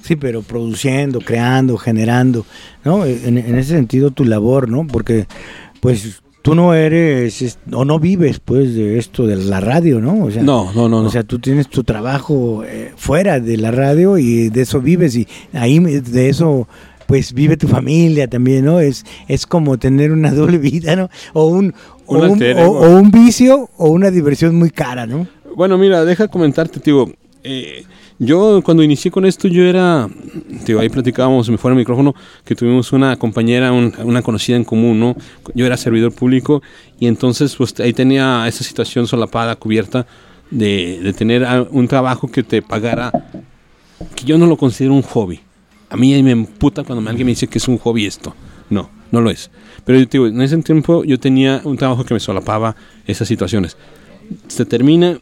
Sí, pero produciendo, creando, generando, ¿no? En, ese sentido tu labor, ¿no? Porque, pues, tú no eres, o no vives, pues, de esto de la radio, ¿no? O sea, no, no, no. O sea, tú tienes tu trabajo eh, fuera de la radio y de eso vives y ahí de eso pues vive tu familia también, ¿no? Es, es como tener una [laughs] doble vida, ¿no? O un, o un, o, un, vicio o una diversión muy cara, ¿no? Bueno, mira, deja comentarte, tío. Eh, yo cuando inicié con esto, yo era, digo, ahí platicábamos, me fuera el micrófono, que tuvimos una compañera, una conocida en común, ¿no? Yo era servidor público y entonces pues ahí tenía esa situación solapada, cubierta, de, de tener un trabajo que te pagara, que yo no lo considero un hobby. A mí me emputa cuando alguien me dice que es un hobby esto. No, no lo es. Pero yo digo, en ese tiempo yo tenía un trabajo que me solapaba esas situaciones. Se termina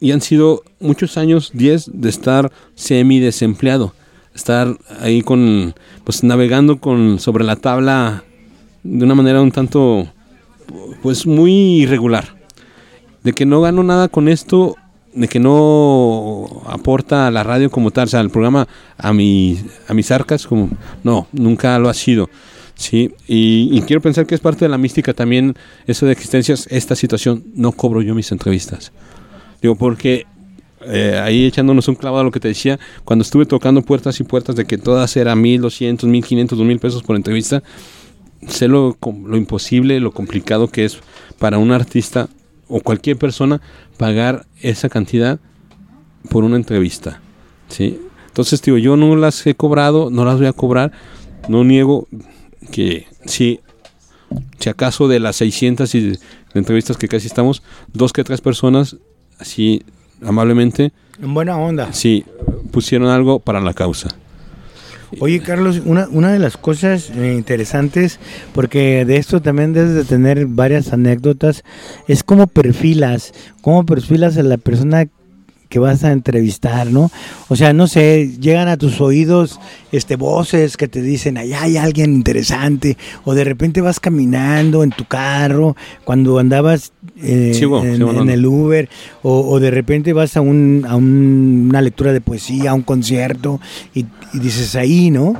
y han sido muchos años, 10, de estar semi desempleado, estar ahí con, pues navegando con, sobre la tabla de una manera un tanto, pues muy irregular. De que no gano nada con esto, de que no aporta a la radio como tal, o sea, el programa a, mi, a mis arcas, como, no, nunca lo ha sido. Sí, y, y, quiero pensar que es parte de la mística también eso de existencias, esta situación, no cobro yo mis entrevistas. Digo, porque eh, ahí echándonos un clavado a lo que te decía, cuando estuve tocando puertas y puertas de que todas eran 1200, 1500, 2000 pesos por entrevista, sé lo, lo imposible, lo complicado que es para un artista o cualquier persona pagar esa cantidad por una entrevista. ¿sí? Entonces, digo, yo no las he cobrado, no las voy a cobrar, no niego que si, si acaso de las 600 entrevistas que casi estamos, dos que tres personas así amablemente. En buena onda. Sí, pusieron algo para la causa. Oye, Carlos, una, una de las cosas eh, interesantes, porque de esto también debes de tener varias anécdotas, es cómo perfilas, cómo perfilas a la persona que vas a entrevistar, ¿no? O sea, no sé, llegan a tus oídos este voces que te dicen, allá hay alguien interesante, o de repente vas caminando en tu carro, cuando andabas eh, en, el Uber, o, de repente vas a, un, a una lectura de poesía, a un concierto, y, y dices ahí, ¿no?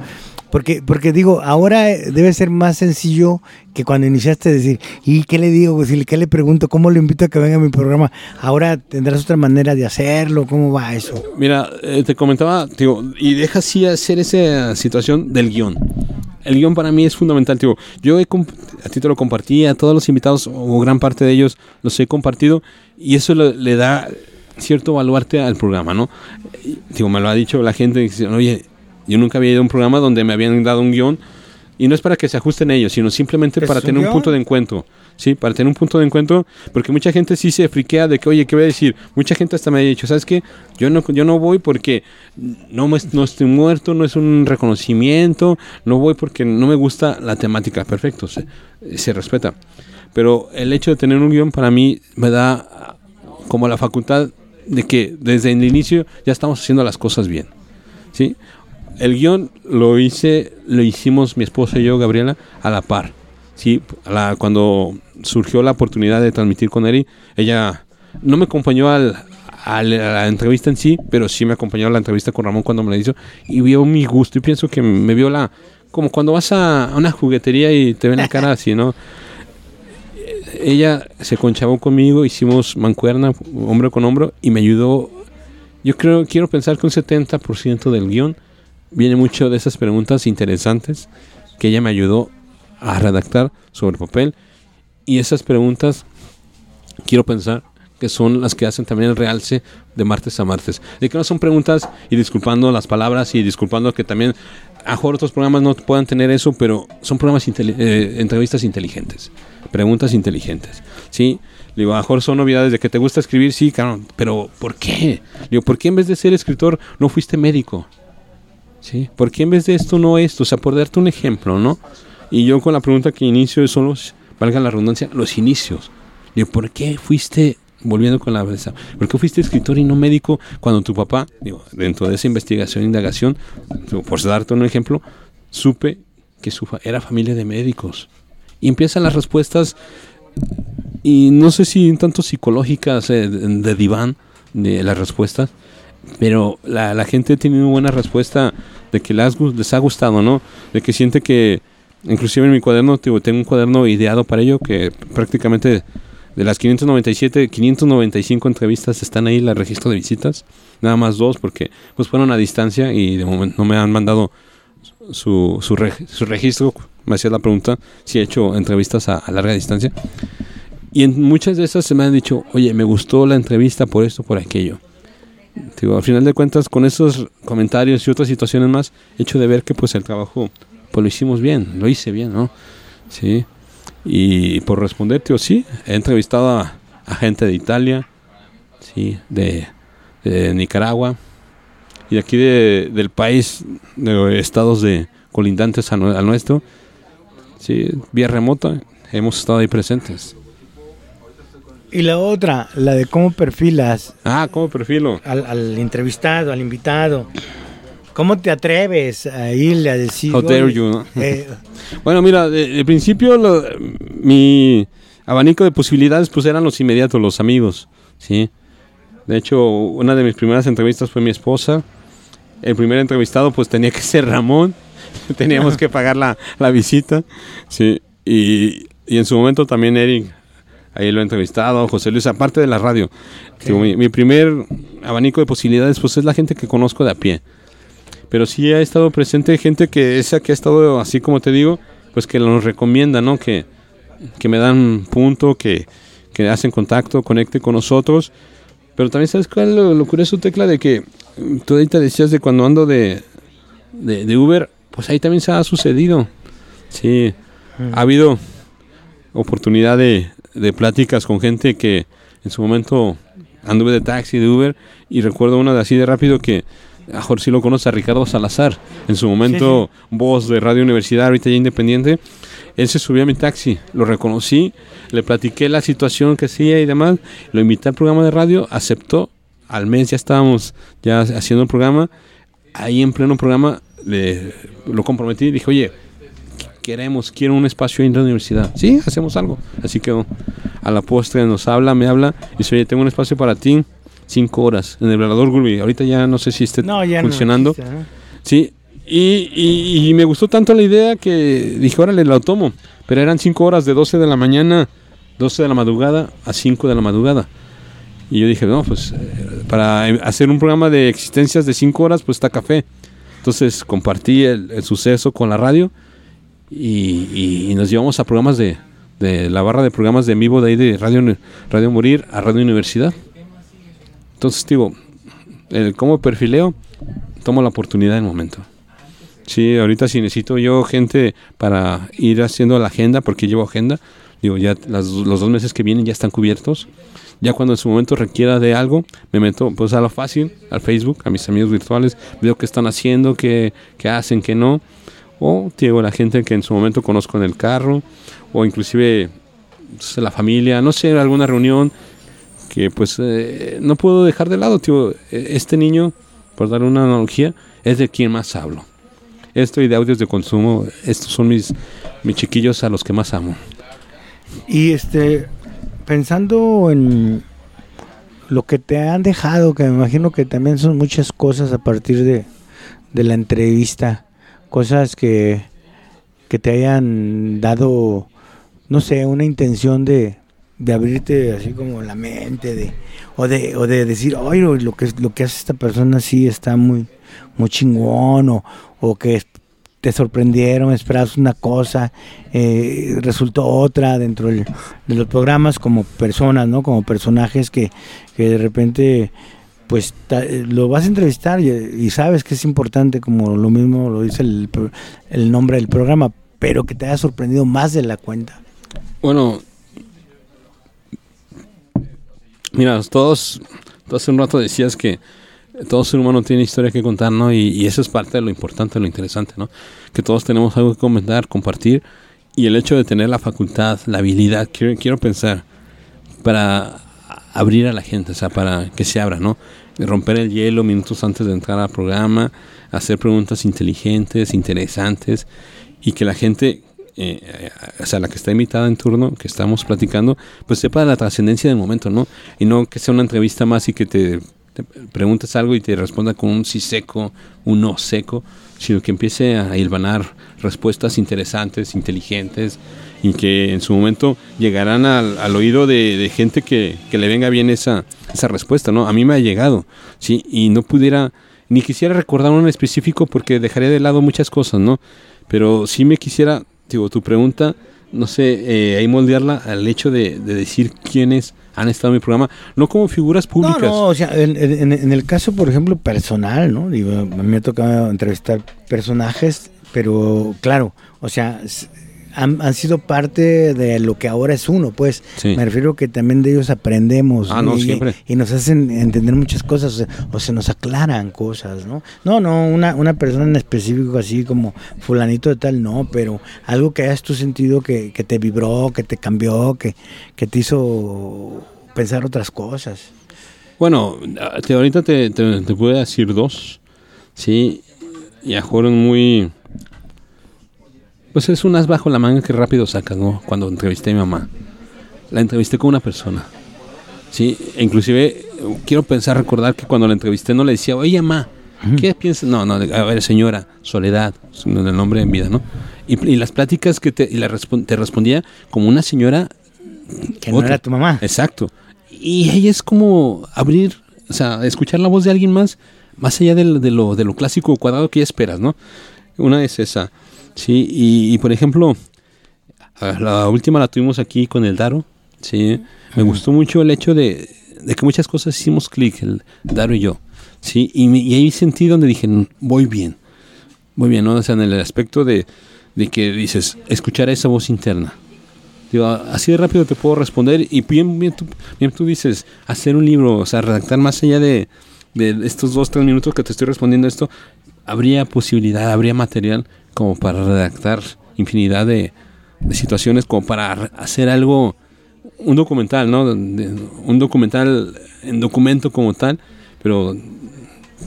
Porque, porque digo, ahora debe ser más sencillo que cuando iniciaste decir, ¿y qué le digo? Pues, ¿Qué le pregunto? ¿Cómo le invito a que venga a mi programa? Ahora tendrás otra manera de hacerlo. ¿Cómo va eso? Mira, eh, te comentaba, digo, y deja así hacer esa situación del guion. El guion para mí es fundamental, digo, yo he a ti te lo compartí, a todos los invitados, o gran parte de ellos los he compartido, y eso le, da cierto baluarte al programa, ¿no? Digo, me lo ha dicho la gente, dice, oye, yo nunca había ido a un programa donde me habían dado un guion Y no es para que se ajusten ellos, sino simplemente ¿Es para tener un punto de encuentro. Sí, para tener un punto de encuentro, porque mucha gente sí se friquea de que, oye, ¿qué voy a decir? Mucha gente hasta me ha dicho, ¿sabes qué? Yo no, yo no voy porque no, me, no estoy muerto, no es un reconocimiento, no voy porque no me gusta la temática. Perfecto, se, se respeta. Pero el hecho de tener un guion para mí me da como la facultad de que desde el inicio ya estamos haciendo las cosas bien. ¿sí? El guion lo hice, lo hicimos mi esposa y yo, Gabriela, a la par. Sí, cuando surgió la oportunidad de transmitir con Eri, ella no me acompañó al, a la entrevista en sí, pero sí me acompañó a la entrevista con Ramón cuando me la hizo y vio mi gusto y pienso que me vio la como cuando vas a, una juguetería y te ven la cara así, ¿no? [laughs] Ella se conchavó conmigo, hicimos mancuerna, hombro con hombro y me ayudó. Yo creo, quiero pensar que un 70% del guion viene mucho de esas preguntas interesantes que ella me ayudó a redactar sobre papel. Y esas preguntas, quiero pensar que son las que hacen también el realce de martes a martes. De que no son preguntas y disculpando las palabras y disculpando que también a otros programas no puedan tener eso, pero son programas, eh, entrevistas inteligentes, preguntas inteligentes. ¿sí? Digo, a mejor son novedades de que te gusta escribir, sí, claro, pero ¿por qué? Digo, ¿por qué en vez de ser escritor no fuiste médico? ¿Sí? ¿Por qué en vez de esto no esto? O sea, por darte un ejemplo, ¿no? Y yo con la pregunta que inicio son los, valga la redundancia, los inicios. Digo, ¿por qué fuiste, volviendo con la cabeza, ¿por qué fuiste escritor y no médico cuando tu papá, digo, dentro de esa investigación, indagación, digo, por darte un ejemplo, supe que su fa- era familia de médicos? Y empiezan las respuestas, y no sé si tanto psicológicas eh, de, de diván, de las respuestas, pero la, la gente tiene una buena respuesta de que les, les ha gustado, ¿no? De que siente que, inclusive en mi cuaderno, tengo un cuaderno ideado para ello, que prácticamente de las 597, 595 entrevistas están ahí, el registro de visitas, nada más dos, porque pues fueron a distancia y de momento no me han mandado su, su, reg- su registro, me hacía la pregunta si he hecho entrevistas a, a larga distancia. Y en muchas de esas se me han dicho, oye, me gustó la entrevista por esto, por aquello. Digo, al final de cuentas, con esos comentarios y otras situaciones más, hecho de ver que pues el trabajo, pues lo hicimos bien, lo hice bien, ¿no? Sí. Y por responder, tío, sí, he entrevistado a, gente de Italia, sí, de, Nicaragua y aquí de- del país, de estados de colindantes a nue- al nuestro, sí, vía remota, hemos estado ahí presentes. Y la otra, la de cómo perfilas Ah, ¿cómo perfilo? al, al entrevistado, al invitado. ¿Cómo te atreves a irle a decir? How dare "Oye, you, ¿no? eh, [laughs] Bueno, mira, de, de principio lo- mi abanico de posibilidades pues eran los inmediatos, los amigos, ¿sí? De hecho, una de mis primeras entrevistas fue mi esposa. El primer entrevistado pues tenía que ser Ramón. [laughs] Teníamos que pagar la, la visita, ¿sí? Y, y en su momento también Eric, ahí lo he entrevistado, José Luis, aparte de la radio. Digo, mi, mi primer abanico de posibilidades pues es la gente que conozco de a pie pero sí ha estado presente gente que esa que ha estado así como te digo, pues que nos recomienda, ¿no? Que, que me dan punto, que, que hacen contacto, conecte con nosotros. Pero también sabes cuál es lo, lo curioso, Tecla, de que mm, tú ahorita decías de cuando ando de, de, de Uber, pues ahí también se ha sucedido. Sí, ha habido oportunidad de, de pláticas con gente que en su momento anduve de taxi, de Uber, y recuerdo una de así de rápido que a mejor sí lo conoce a Ricardo Salazar, en su momento voz de Radio Universidad, ahorita ya independiente. Él se subió a mi taxi, lo reconocí, le platiqué la situación que hacía y demás, lo invité al programa de radio, aceptó, al mes ya estábamos ya haciendo el programa, ahí en pleno programa le, lo comprometí y dije, oye, queremos, quiero un espacio en la universidad. Sí, hacemos algo. Así que a la postre nos habla, me habla y dice, oye, tengo un espacio para ti, cinco horas, en el velador Gurby. Ahorita ya no sé si esté no, ya no funcionando. existe, ¿no? Sí, y, y- y me gustó tanto la idea que dije, órale, la tomo. Pero eran 5 horas de 12 de la mañana, 12 de la madrugada a 5 de la madrugada. Y yo dije, no, pues eh, para eh, hacer un programa de existencias de 5 horas, pues está café. Entonces compartí el, el suceso con la radio y, y- y nos llevamos a programas de, de la barra de programas de vivo de ahí de Radio, radio Morir a Radio Universidad. Entonces digo, el cómo perfileo, tomo la oportunidad del momento. Sí, ahorita si necesito yo gente para ir haciendo la agenda, porque llevo agenda, digo, ya las- los dos meses que vienen ya están cubiertos. Ya cuando en su momento requiera de algo, me meto pues a lo fácil, al Facebook, a mis amigos virtuales, veo qué están haciendo, qué, qué hacen, qué no. O digo, la gente que en su momento conozco en el carro, o inclusive pues, la familia, no sé, alguna reunión que pues eh, no puedo dejar de lado, tío. Eh, Este niño, por dar una analogía, es de quien más hablo. Esto y de audios de consumo, estos son mis, mis chiquillos a los que más amo. Y este, pensando en lo que te han dejado, que me imagino que también son muchas cosas a partir de, de la entrevista, cosas que, que te hayan dado, no sé, una intención de, de abrirte así como la mente, de, o de, o de decir, oye, lo que, lo que hace esta persona sí está muy, muy chingón, o, o que te sorprendieron, esperabas una cosa, eh, resultó otra dentro de los programas como personas, ¿no? Como personajes que, que de repente pues eh, lo vas a entrevistar y, y sabes que es importante, como lo mismo lo dice el, el nombre del programa, pero que te haya sorprendido más de la cuenta. Bueno, mira, todos, tú hace un rato decías que todo ser humano tiene historia que contar, ¿no? Y, y eso es parte de lo importante, lo interesante, ¿no? Que todos tenemos algo que comentar, compartir, y el hecho de tener la facultad, la habilidad, quiero, quiero pensar, para abrir a la gente, o sea, para que se abra, ¿no? Romper el hielo minutos antes de entrar al programa, hacer preguntas inteligentes, interesantes, y que la gente, eh, o sea, la que está invitada en turno, que estamos platicando, pues sepa la trascendencia del momento, ¿no? Y no que sea una entrevista más y que te, te preguntes algo y te responda con un sí seco, un no seco, sino que empiece a hilvanar respuestas interesantes, inteligentes, y que en su momento llegarán al, al oído de, de gente que, que le venga bien esa, esa respuesta, ¿no? A mí me ha llegado, ¿sí? Y no pudiera, ni quisiera recordar uno en específico porque dejaría de lado muchas cosas, ¿no? Pero sí me quisiera, digo, tu pregunta, no sé, eh, ahí moldearla al hecho de, de decir quiénes han estado en mi programa, no como figuras públicas. No, no, o sea, en, en- en el caso, por ejemplo, personal, ¿no? Digo, a mí me ha tocado entrevistar personajes, pero claro, o sea, han, han sido parte de lo que ahora es uno, pues. Sí. Me refiero que también de ellos aprendemos. Ah, no, y, siempre. y nos hacen entender muchas cosas, o, sea, o se nos aclaran cosas, ¿no? No, no, una, una persona en específico así como fulanito de tal, no, pero algo que hayas tú sentido que, que te vibró, que te cambió, que, que te hizo pensar otras cosas. Bueno, te- ahorita te, te, te puedo decir dos, sí, ya fueron muy... Pues es unas bajo la manga que rápido sacan, ¿no? Cuando entrevisté a mi mamá. La entrevisté con una persona, sí, e inclusive quiero pensar, recordar que cuando la entrevisté no le decía, oye, mamá, ¿qué piensas? No, no, a ver, señora, Soledad, el nombre en vida, ¿no? Y, y las pláticas que te, y la respon- te respondía como una señora Que no Otra. era tu mamá. Exacto. Y ella es como abrir, o sea, escuchar la voz de alguien más, más allá de, lo, de lo clásico o cuadrado que ya esperas, ¿no? Una es esa. Sí, y, y, por ejemplo, la última la tuvimos aquí con el Daro. Sí, me gustó mucho el hecho de, de que muchas cosas hicimos clic, el Daro y yo. Sí, y, me- y ahí sentí donde dije, "Mm, voy bien. Muy bien, ¿no? O sea, en el aspecto de, de que dices, escuchar esa voz interna. Digo, así de rápido te puedo responder y bien, bien, tú, bien tú dices, hacer un libro, o sea, redactar más allá de, de estos dos, tres minutos que te estoy respondiendo esto, habría posibilidad, habría material como para redactar infinidad de, situaciones, como para hacer algo, un documental, ¿no? Un documental en documento como tal, pero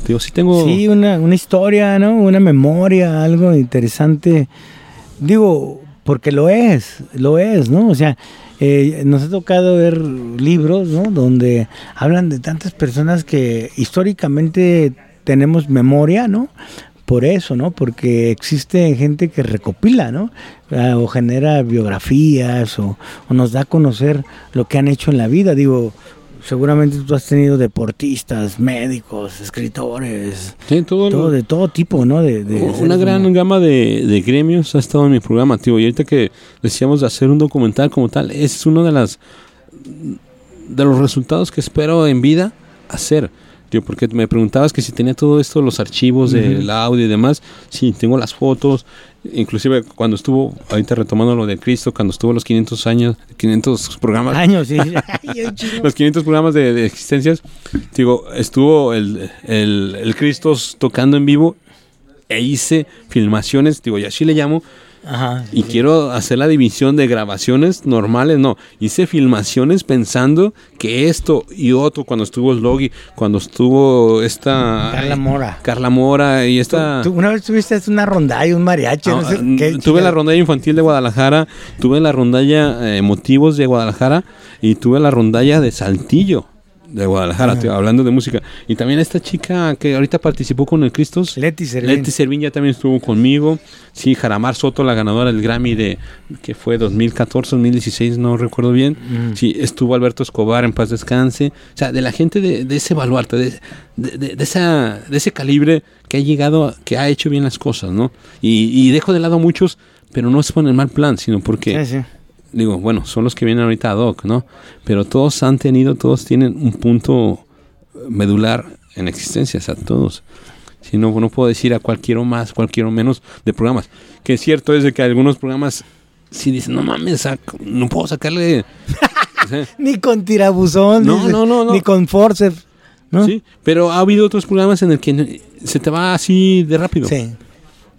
digo, sí tengo... Sí, una, una historia, ¿no? Una memoria, algo interesante. Digo, porque lo es, lo es, ¿no? O sea, eh, nos ha tocado ver libros, ¿no? Donde hablan de tantas personas que históricamente tenemos memoria, ¿no? Por eso, ¿no? Porque existe gente que recopila, ¿no? Ah, O genera biografías o, o nos da a conocer lo que han hecho en la vida. Digo, seguramente tú has tenido deportistas, médicos, escritores, Sí, todo, todo de todo tipo, ¿no? De, de una gran gama de, de gremios ha estado en mi programa, tío. Y ahorita que decíamos de hacer un documental como tal, es uno de las de los resultados que espero en vida hacer. Tío, porque me preguntabas que si tenía todo esto, los archivos del audio y demás. Sí, tengo las fotos. Inclusive cuando estuvo, ahorita retomando lo de Cristo, cuando estuvo los 500 años, 500 programas. Años, sí. [laughs] Los 500 programas de, de existencias, digo, estuvo el, el, el Cristos tocando en vivo e hice filmaciones, digo, y así le llamo, Ajá. y quiero hacer la división de grabaciones normales, no, hice filmaciones pensando que esto y otro, cuando estuvo Slogi, cuando estuvo esta... Carla Mora. Carla Mora y esta... Tú una vez tuviste una rondalla, un mariachi, no, sé qué. tuve la rondalla infantil de Guadalajara, tuve la rondalla eh, Motivos de Guadalajara y tuve la rondalla de Saltillo de Guadalajara, tío, hablando de música. Y también esta chica que ahorita participó con el Cristos, Leti Servín. Leti Servín ya también estuvo conmigo. Sí, Jaramar Soto, la ganadora del Grammy de que fue 2014, 2016, no recuerdo bien. Mm. Sí, estuvo Alberto Escobar en paz descanse. O sea, de la gente de, de ese baluarte, de, de, de- esa, de ese calibre que ha llegado, que ha hecho bien las cosas, ¿no? Y, y dejo de lado a muchos, pero no es por el mal plan, sino porque Sí, sí. Digo, bueno, son los que vienen ahorita a Doc, ¿no? Pero todos han tenido, todos tienen un punto medular en existencia, o sea, todos. Si no, no puedo decir a cualquiera más, cualquiera menos de programas. Que es cierto es de que algunos programas sí dicen, no mames, no puedo sacarle... [laughs] Ni con tirabuzón, No, dice, no, no, no. ni con forceps, ¿no? Sí, pero ha habido otros programas en el que se te va así de rápido. Sí.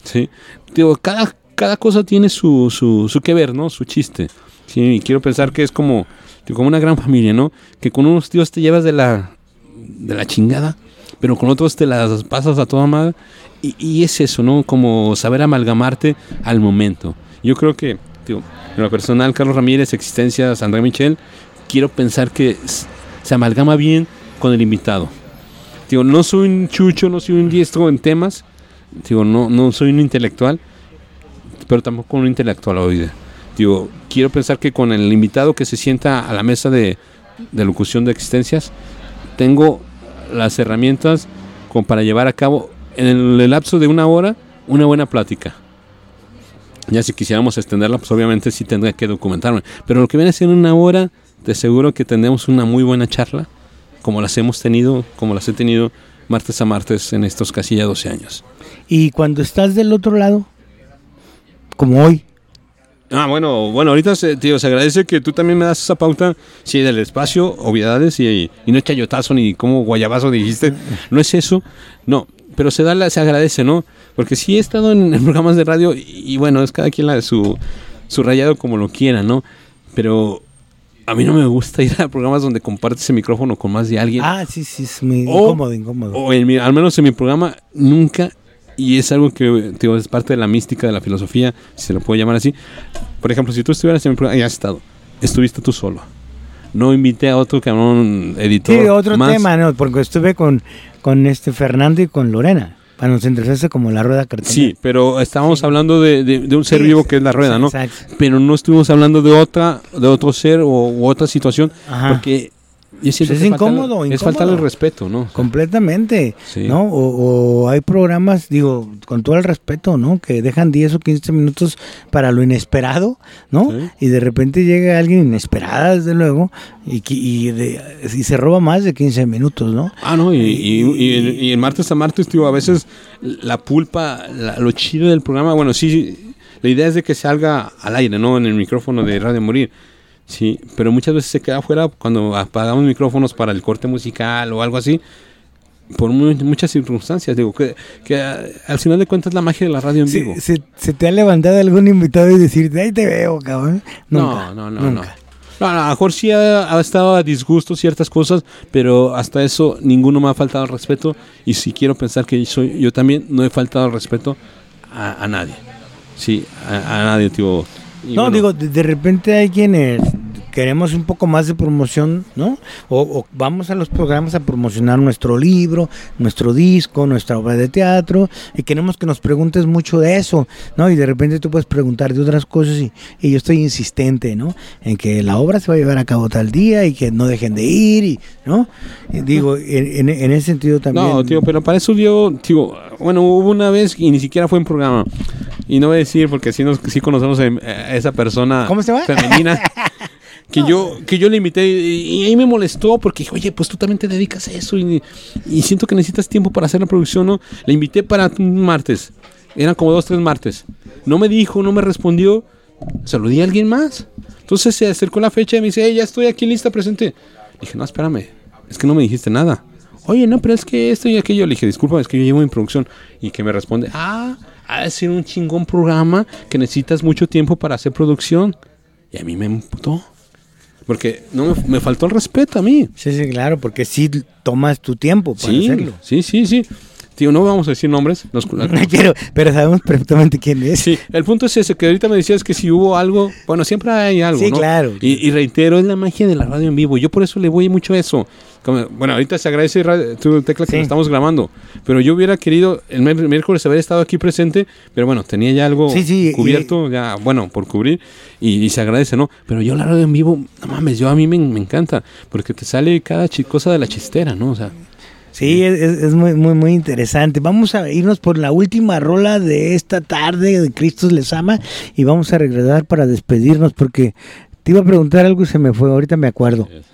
Sí. Digo, cada, cada cosa tiene su, su, su que ver, ¿no? Su chiste. Sí, y quiero pensar que es como, como una gran familia, ¿no? Que con unos tíos te llevas de la, de la chingada, pero con otros te las pasas a toda madre. Y, y es eso, ¿no? Como saber amalgamarte al momento. Yo creo que, digo, en lo personal, Carlos Ramírez, Existencias, André Michel, quiero pensar que se amalgama bien con el invitado. Digo, no soy un chucho, no soy un diestro en temas, digo, no, no soy un intelectual, pero tampoco un intelectual hoy. Digo, quiero pensar que con el invitado que se sienta a la mesa de, de locución de existencias, tengo las herramientas para llevar a cabo en el lapso de una hora una buena plática. Ya si quisiéramos extenderla, pues obviamente sí tendría que documentarme. Pero lo que viene siendo una hora, te aseguro que tendremos una muy buena charla, como las hemos tenido, como las he tenido martes a martes en estos casi ya 12 años. Y cuando estás del otro lado, como hoy, Ah, bueno, bueno, ahorita se, tío, se agradece que tú también me das esa pauta, sí, del espacio, obviedades y, y no es chayotazo ni como guayabazo dijiste, no es eso, no, pero se da la, se agradece, ¿no? Porque sí he estado en, en programas de radio y, y bueno, es cada quien la de su, su rayado como lo quiera, ¿no? Pero a mí no me gusta ir a programas donde compartes el micrófono con más de alguien. ah, sí, sí, es muy O- incómodo, incómodo. O en mi- al menos en mi programa, nunca, y es algo que digo, es parte de la mística de la filosofía, si se lo puede llamar así. Por ejemplo, si tú estuvieras en mi programa, ya has estado, estuviste tú solo. No invité a otro cabrón editor. Sí, otro más. tema, ¿no? Porque estuve con, con este Fernando y con Lorena. Para nos entrevistarse como la rueda cartonera. Sí, pero estábamos hablando de, de- de un ser Sí, vivo que es la rueda, ¿no? exacto. Pero no estuvimos hablando de otra, de otro ser o u otra situación, Ajá. porque yo Pues es que falta- incómodo, es incómodo. faltarle el respeto, ¿no? Completamente, Sí. ¿no? O, o hay programas, digo, con todo el respeto, ¿no? Que dejan 10 o 15 minutos para lo inesperado, ¿no? Sí. Y de repente llega alguien inesperada, desde luego, y, y, de- y se roba más de 15 minutos, ¿no? Ah, no, y, y, y- y en martes a martes, tío, a veces la pulpa, la- lo chido del programa, bueno, sí, la idea es de que salga al aire, ¿no? En el micrófono de Radio Morir. Sí, pero muchas veces se queda afuera cuando apagamos micrófonos para el corte musical o algo así, por mu- muchas circunstancias. Digo, que, que a- al final de cuentas la magia de la radio en vivo. Se, te ha levantado algún invitado y decir, ahí te veo, cabrón. Nunca, no, no, no, nunca. no. No, a lo mejor sí ha, ha estado a disgusto ciertas cosas, pero hasta eso ninguno me ha faltado el respeto. Y si quiero pensar que soy yo también, no he faltado el respeto a, a nadie. Sí, a, a nadie, tío. Y No, bueno, digo, de, de repente hay quienes queremos un poco más de promoción, ¿no? O, o vamos a los programas a promocionar nuestro libro, nuestro disco, nuestra obra de teatro, y queremos que nos preguntes mucho de eso, ¿no? Y de repente tú puedes preguntar de otras cosas y, y yo estoy insistente, ¿no? En que la obra se va a llevar a cabo tal día y que no dejen de ir, y, ¿no? Y digo, en, en- en ese sentido también. No, tío, pero para eso yo, tío, bueno, hubo una vez y ni siquiera fue en programa. Y no voy a decir porque sí, nos, sí conocemos a a esa persona ¿Cómo se llama? femenina. [laughs] que yo que yo le invité y, y ahí me molestó porque dije, oye, pues tú también te dedicas a eso y, y siento que necesitas tiempo para hacer la producción, ¿no? Le invité para un martes. Eran como dos, tres martes. No me dijo, no me respondió. Se lo di a alguien más. Entonces se acercó la fecha y me dice, hey, ya estoy aquí lista, presente. dije, no, espérame, es que no me dijiste nada. Oye, no, pero es que esto y aquello. Le dije, disculpa, es que yo llevo en producción. Y que me responde, ah, ha de ser un chingón programa que necesitas mucho tiempo para hacer producción. Y a mí me emputó. Porque no me, me faltó el respeto a mí. Sí, sí, claro, porque sí tomas tu tiempo para Sí, hacerlo. sí, sí, sí. Tío, no vamos a decir nombres. Nos- [laughs] No quiero, pero sabemos perfectamente quién es. Sí, el punto es ese, que ahorita me decías que si hubo algo, bueno, siempre hay algo, Sí, ¿no? claro. Y, y reitero, es la magia de la radio en vivo. Yo por eso le voy mucho a eso. Como- bueno, ahorita se agradece ra- tu tecla que Sí. lo estamos grabando, pero yo hubiera querido el miércoles haber estado aquí presente, pero bueno, tenía ya algo Sí, sí, cubierto, ya, bueno, por cubrir, y, y se agradece, ¿no? Pero yo la radio en vivo, no mames, yo a mí me, me encanta, porque te sale cada cosa de la chistera, ¿no? O sea, Sí, es, muy, muy, muy interesante. Vamos a irnos por la última rola de esta tarde de Cristo les ama y vamos a regresar para despedirnos porque te iba a preguntar algo y se me fue, ahorita me acuerdo. Desde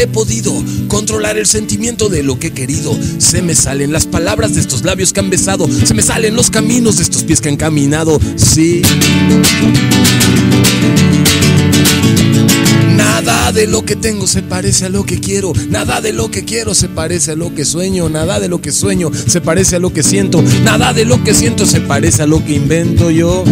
he podido controlar el sentimiento de lo que he querido. Se me salen las palabras de estos labios que han besado. Se me salen los caminos de estos pies que han caminado. Sí. Nada de lo que tengo se parece a lo que quiero. Nada de lo que quiero se parece a lo que sueño. Nada de lo que sueño se parece a lo que siento. Nada de lo que siento se parece a lo que invento yo.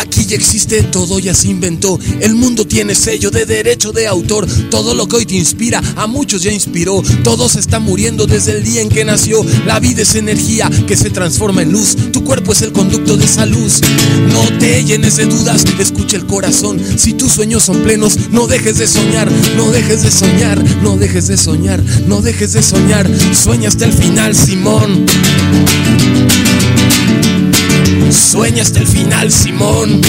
Aquí ya existe, todo ya se inventó. El mundo tiene sello de derecho de autor. Todo lo que hoy te inspira, a muchos ya inspiró. Todo se está muriendo desde el día en que nació. La vida es energía que se transforma en luz. Tu cuerpo es el conducto de esa luz. No te llenes de dudas, escucha el corazón. Si tus sueños son plenos, no dejes de soñar, no dejes de soñar, no dejes de soñar, no dejes de soñar. Sueña hasta el final, Simón. Sueña hasta el final, Simón.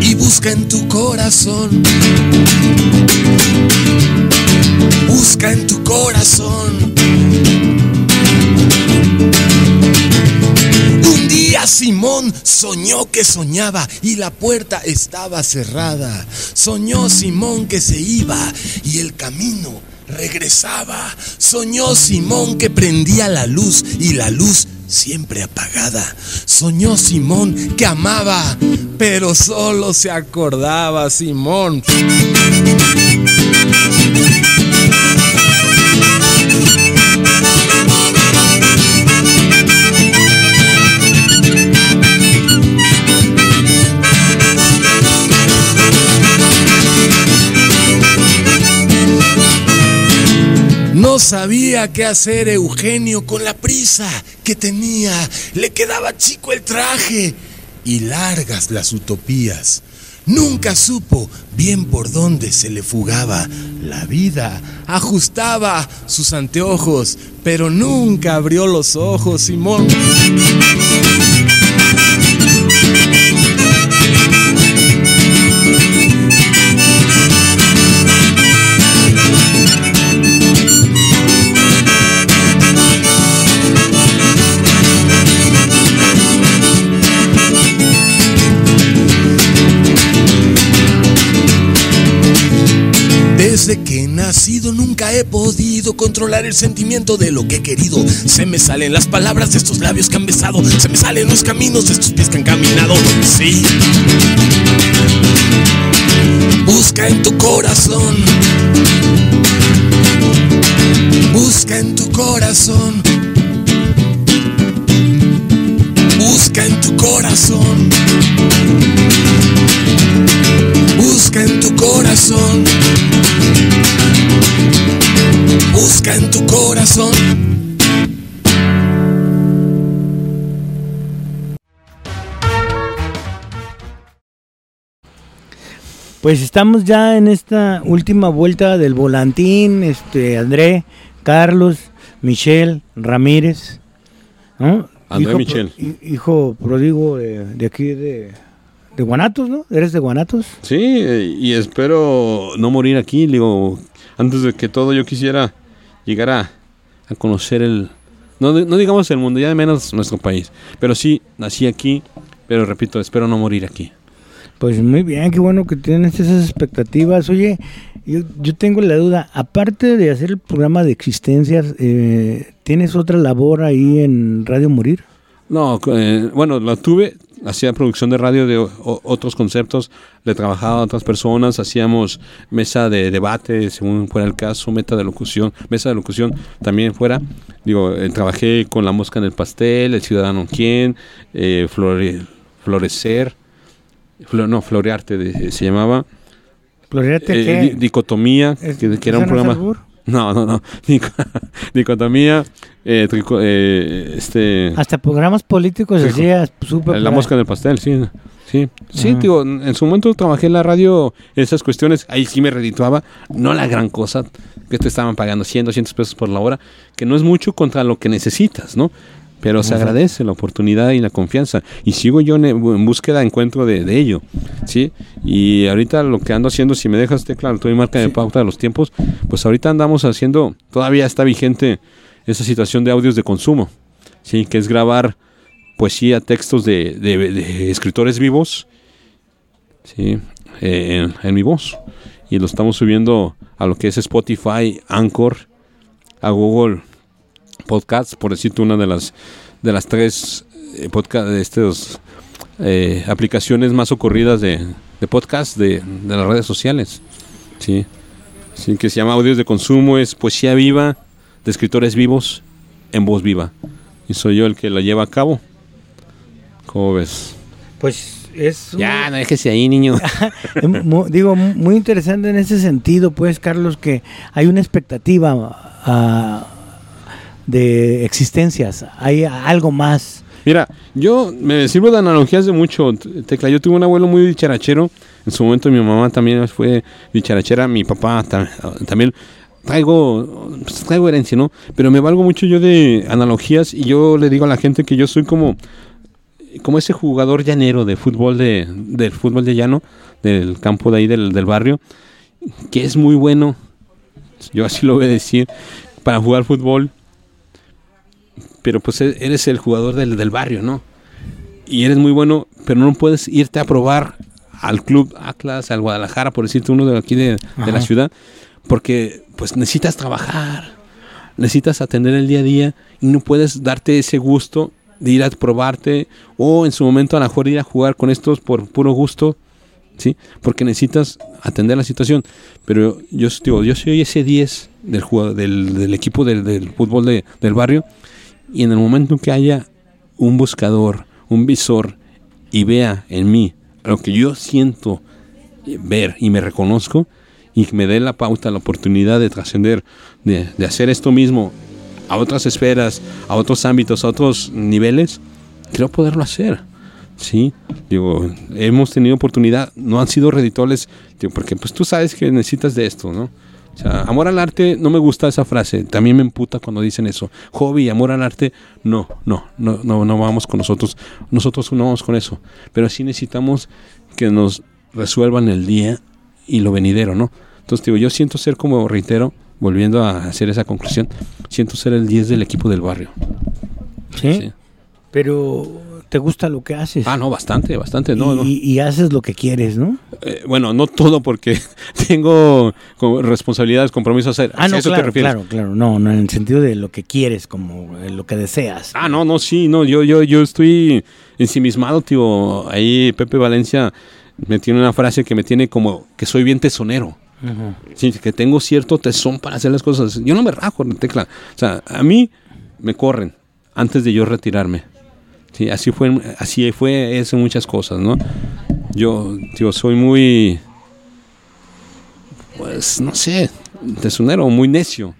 Y busca en tu corazón. Busca en tu corazón. Un día Simón soñó que soñaba y la puerta estaba cerrada. Soñó Simón que se iba y el camino regresaba. Soñó Simón que prendía la luz y la luz siempre apagada. Soñó Simón que amaba, pero solo se acordaba Simón. Sabía qué hacer Eugenio con la prisa que tenía. Le quedaba chico el traje y largas las utopías. Nunca supo bien por dónde se le fugaba la vida. Ajustaba sus anteojos, pero nunca abrió los ojos, Simón. Nunca he podido controlar el sentimiento de lo que he querido. Se me salen las palabras de estos labios que han besado. Se me salen los caminos de estos pies que han caminado. Sí. Busca en tu corazón. Busca en tu corazón. Busca en tu corazón. Busca en tu corazón busca en tu corazón. Pues estamos ya en esta última vuelta del volantín, este André, Carlos, Michelle, Ramírez, ¿no? André hijo, Michel. hijo pródigo de, aquí de Guanatos, ¿no? ¿Eres de Guanatos? Sí, eh, y espero no morir aquí. Digo, antes de que todo yo quisiera llegar a, conocer el... No, no digamos el mundo, ya de menos nuestro país. Pero sí, nací aquí, pero repito, espero no morir aquí. Pues muy bien, qué bueno que tienes esas expectativas. Oye, yo, yo tengo la duda, aparte de hacer el programa de existencias, eh, ¿tienes otra labor ahí en Radio Morir? No, eh, bueno, lo tuve, hacía producción de radio de o- otros conceptos, le trabajaba a otras personas, hacíamos mesa de debate, según fuera el caso, meta de locución, mesa de locución también fuera. Digo, eh, trabajé con La Mosca en el Pastel, El Ciudadano Quién, eh, Flore- Florecer, Flo- no, Florearte de- se llamaba, Florete, eh, ¿qué? di- Dicotomía, ¿Es- que, que era un ¿eso no programa... [laughs] No, no, no, Dico- Dicotomía, [laughs] eh, trico- eh, este... Hasta programas políticos Sí, hacías súper... La mosca del pastel, sí. Sí, sí, Ajá. digo, en su momento trabajé en la radio, esas cuestiones, ahí sí me redituaba, no la gran cosa, que te estaban pagando 100, 200 pesos por la hora, que no es mucho contra lo que necesitas, ¿no? Pero se agradece la oportunidad y la confianza. Y sigo yo en, en búsqueda, encuentro de, de ello, ¿sí? Y ahorita lo que ando haciendo, si me dejas, te claro, tú y marca de Sí. pauta de los tiempos, pues ahorita andamos haciendo, todavía está vigente esa situación de audios de consumo, ¿sí? Que es grabar poesía, textos de, de- de escritores vivos, ¿sí? Eh, en, en mi voz. Y lo estamos subiendo a lo que es Spotify, Anchor, a Google Podcasts, por decirte una de las de las tres eh, podcast, estos, eh, aplicaciones más ocurridas de, de podcast de, de las redes sociales. Sí. Sí, que se llama Audios de Consumo, es poesía viva de escritores vivos en voz viva. Y soy yo el que la lleva a cabo. ¿Cómo ves? Pues es... un- Ya, no déjese ahí, niño. es [laughs] mu- digo, mu- muy interesante en ese sentido, pues, Carlos, que hay una expectativa ah, de existencias, hay algo más. Mira, yo me sirvo de analogías de mucho. Tecla, yo tuve un abuelo muy dicharachero. En su momento mi mamá también fue dicharachera. Mi papá ta- también. Traigo, pues, traigo herencia, ¿no? Pero me valgo mucho yo de analogías y yo le digo a la gente que yo soy como, como ese jugador llanero de fútbol de, del fútbol de llano, del campo de ahí del, del barrio, que es muy bueno, yo así lo voy a decir, para jugar fútbol, pero pues e- eres el jugador del, del barrio, ¿no? Y eres muy bueno, pero no puedes irte a probar al club Atlas, al Guadalajara, por decirte uno de aquí de, de la ciudad, porque pues necesitas trabajar, necesitas atender el día a día y no puedes darte ese gusto de ir a probarte o en su momento a lo mejor ir a jugar con estos por puro gusto, ¿sí? Porque necesitas atender la situación. Pero yo, digo, yo soy ese 10 del, jugador, del, del equipo del, del fútbol de- del barrio y en el momento que haya un buscador, un visor y vea en mí lo que yo siento eh, ver y me reconozco y me dé la pauta, la oportunidad de trascender, de, hacer esto mismo a otras esferas, a otros ámbitos, a otros niveles, creo poderlo hacer. Sí, digo, hemos tenido oportunidad, no han sido redituales, digo, porque pues tú sabes que necesitas de esto, ¿no? O sea, amor al arte, no me gusta esa frase, también me emputa cuando dicen eso. Hobby, amor al arte, no, no, no, no, no vamos con nosotros, nosotros no vamos con eso, pero sí necesitamos que nos resuelvan el día y lo venidero, ¿no? Entonces, digo, yo siento ser como, reitero, volviendo a hacer esa conclusión, siento ser el 10 del equipo del barrio. ¿sí? Sí. Pero te gusta lo que haces. Ah, no, bastante, bastante, no, no. y, haces lo que quieres, ¿no? Eh, bueno, no todo porque [laughs] tengo responsabilidades, compromisos a hacer. Ah, ¿A no, eso te claro, refieres? claro, claro. No, no, en el sentido de lo que quieres, como eh, lo que deseas. Ah, no, no, sí, no, yo, yo, yo estoy ensimismado, tío. Ahí Pepe Valencia me tiene una frase que me tiene como que soy bien tesonero. Ujú. Sí, que tengo cierto tesón para hacer las cosas. Yo no me rajo en tecla. O sea, a mí me corren antes de yo retirarme. Sí, así fue, así fue eso muchas cosas, ¿no? Yo, tío, soy muy, pues, no sé, tesonero, muy necio.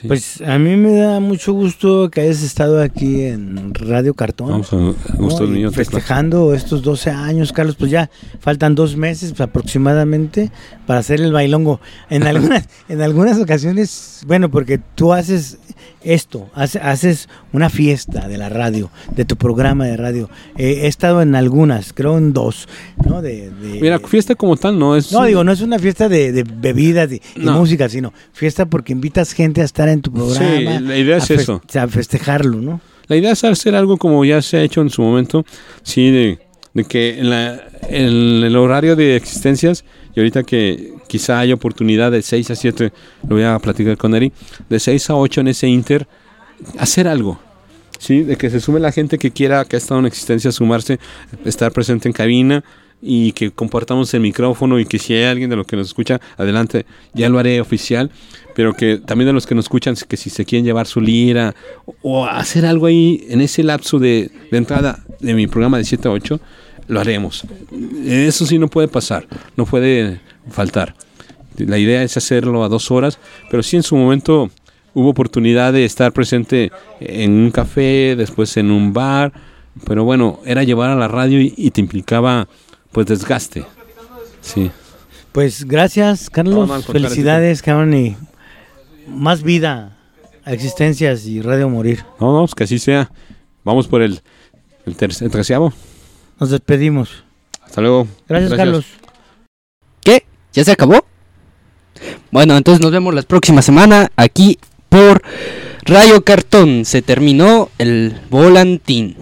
Sí. Pues a mí me da mucho gusto que hayas estado aquí en Radio Cartón. Vamos a, ¿no? Y Tecla. festejando estos 12 años, Carlos, pues ya faltan dos meses pues, aproximadamente para hacer el bailongo. En [laughs] algunas, en algunas ocasiones, bueno, porque tú haces esto, hace- haces una fiesta de la radio, de tu programa de radio. Eh, he estado en algunas, creo en dos, ¿no? De, de- Mira, fiesta como tal no es. no, digo, no es una fiesta de, de bebidas y, y No. música, sino fiesta porque invitas gente a estar en tu programa. la idea es eso. A festejarlo, ¿no? La idea es hacer algo como ya se ha hecho en su momento, sí, de, de que en, la, en el horario de existencias, y ahorita que quizá haya oportunidad de 6 a 7, lo voy a platicar con Eri, de 6 a 8 en ese inter, hacer algo. Sí, de que se sume la gente que quiera, que ha estado en existencia, sumarse, estar presente en cabina y que compartamos el micrófono y que si hay alguien de los que nos escucha, adelante, ya lo haré oficial, pero que también de los que nos escuchan, que si se quieren llevar su lira o, hacer algo ahí en ese lapso de, de entrada de mi programa de 7 a 8, lo haremos. Eso sí no puede pasar, no puede faltar. La idea es hacerlo a dos horas, pero sí en su momento hubo oportunidad de estar presente en un café, después en un bar, pero bueno, era llevar a la radio y, y te implicaba pues desgaste. Sí. Pues gracias, Carlos. No, no, Felicidades, cabrón, y más vida a existencias y Radio Morir. No, no, pues que así sea. Vamos por el, el, tercer, el treceavo. Nos despedimos. Hasta luego. Gracias, Carlos. ¿Qué? ¿Ya se acabó? Bueno, entonces nos vemos la próxima semana aquí por Rayo Cartón. Se terminó el volantín.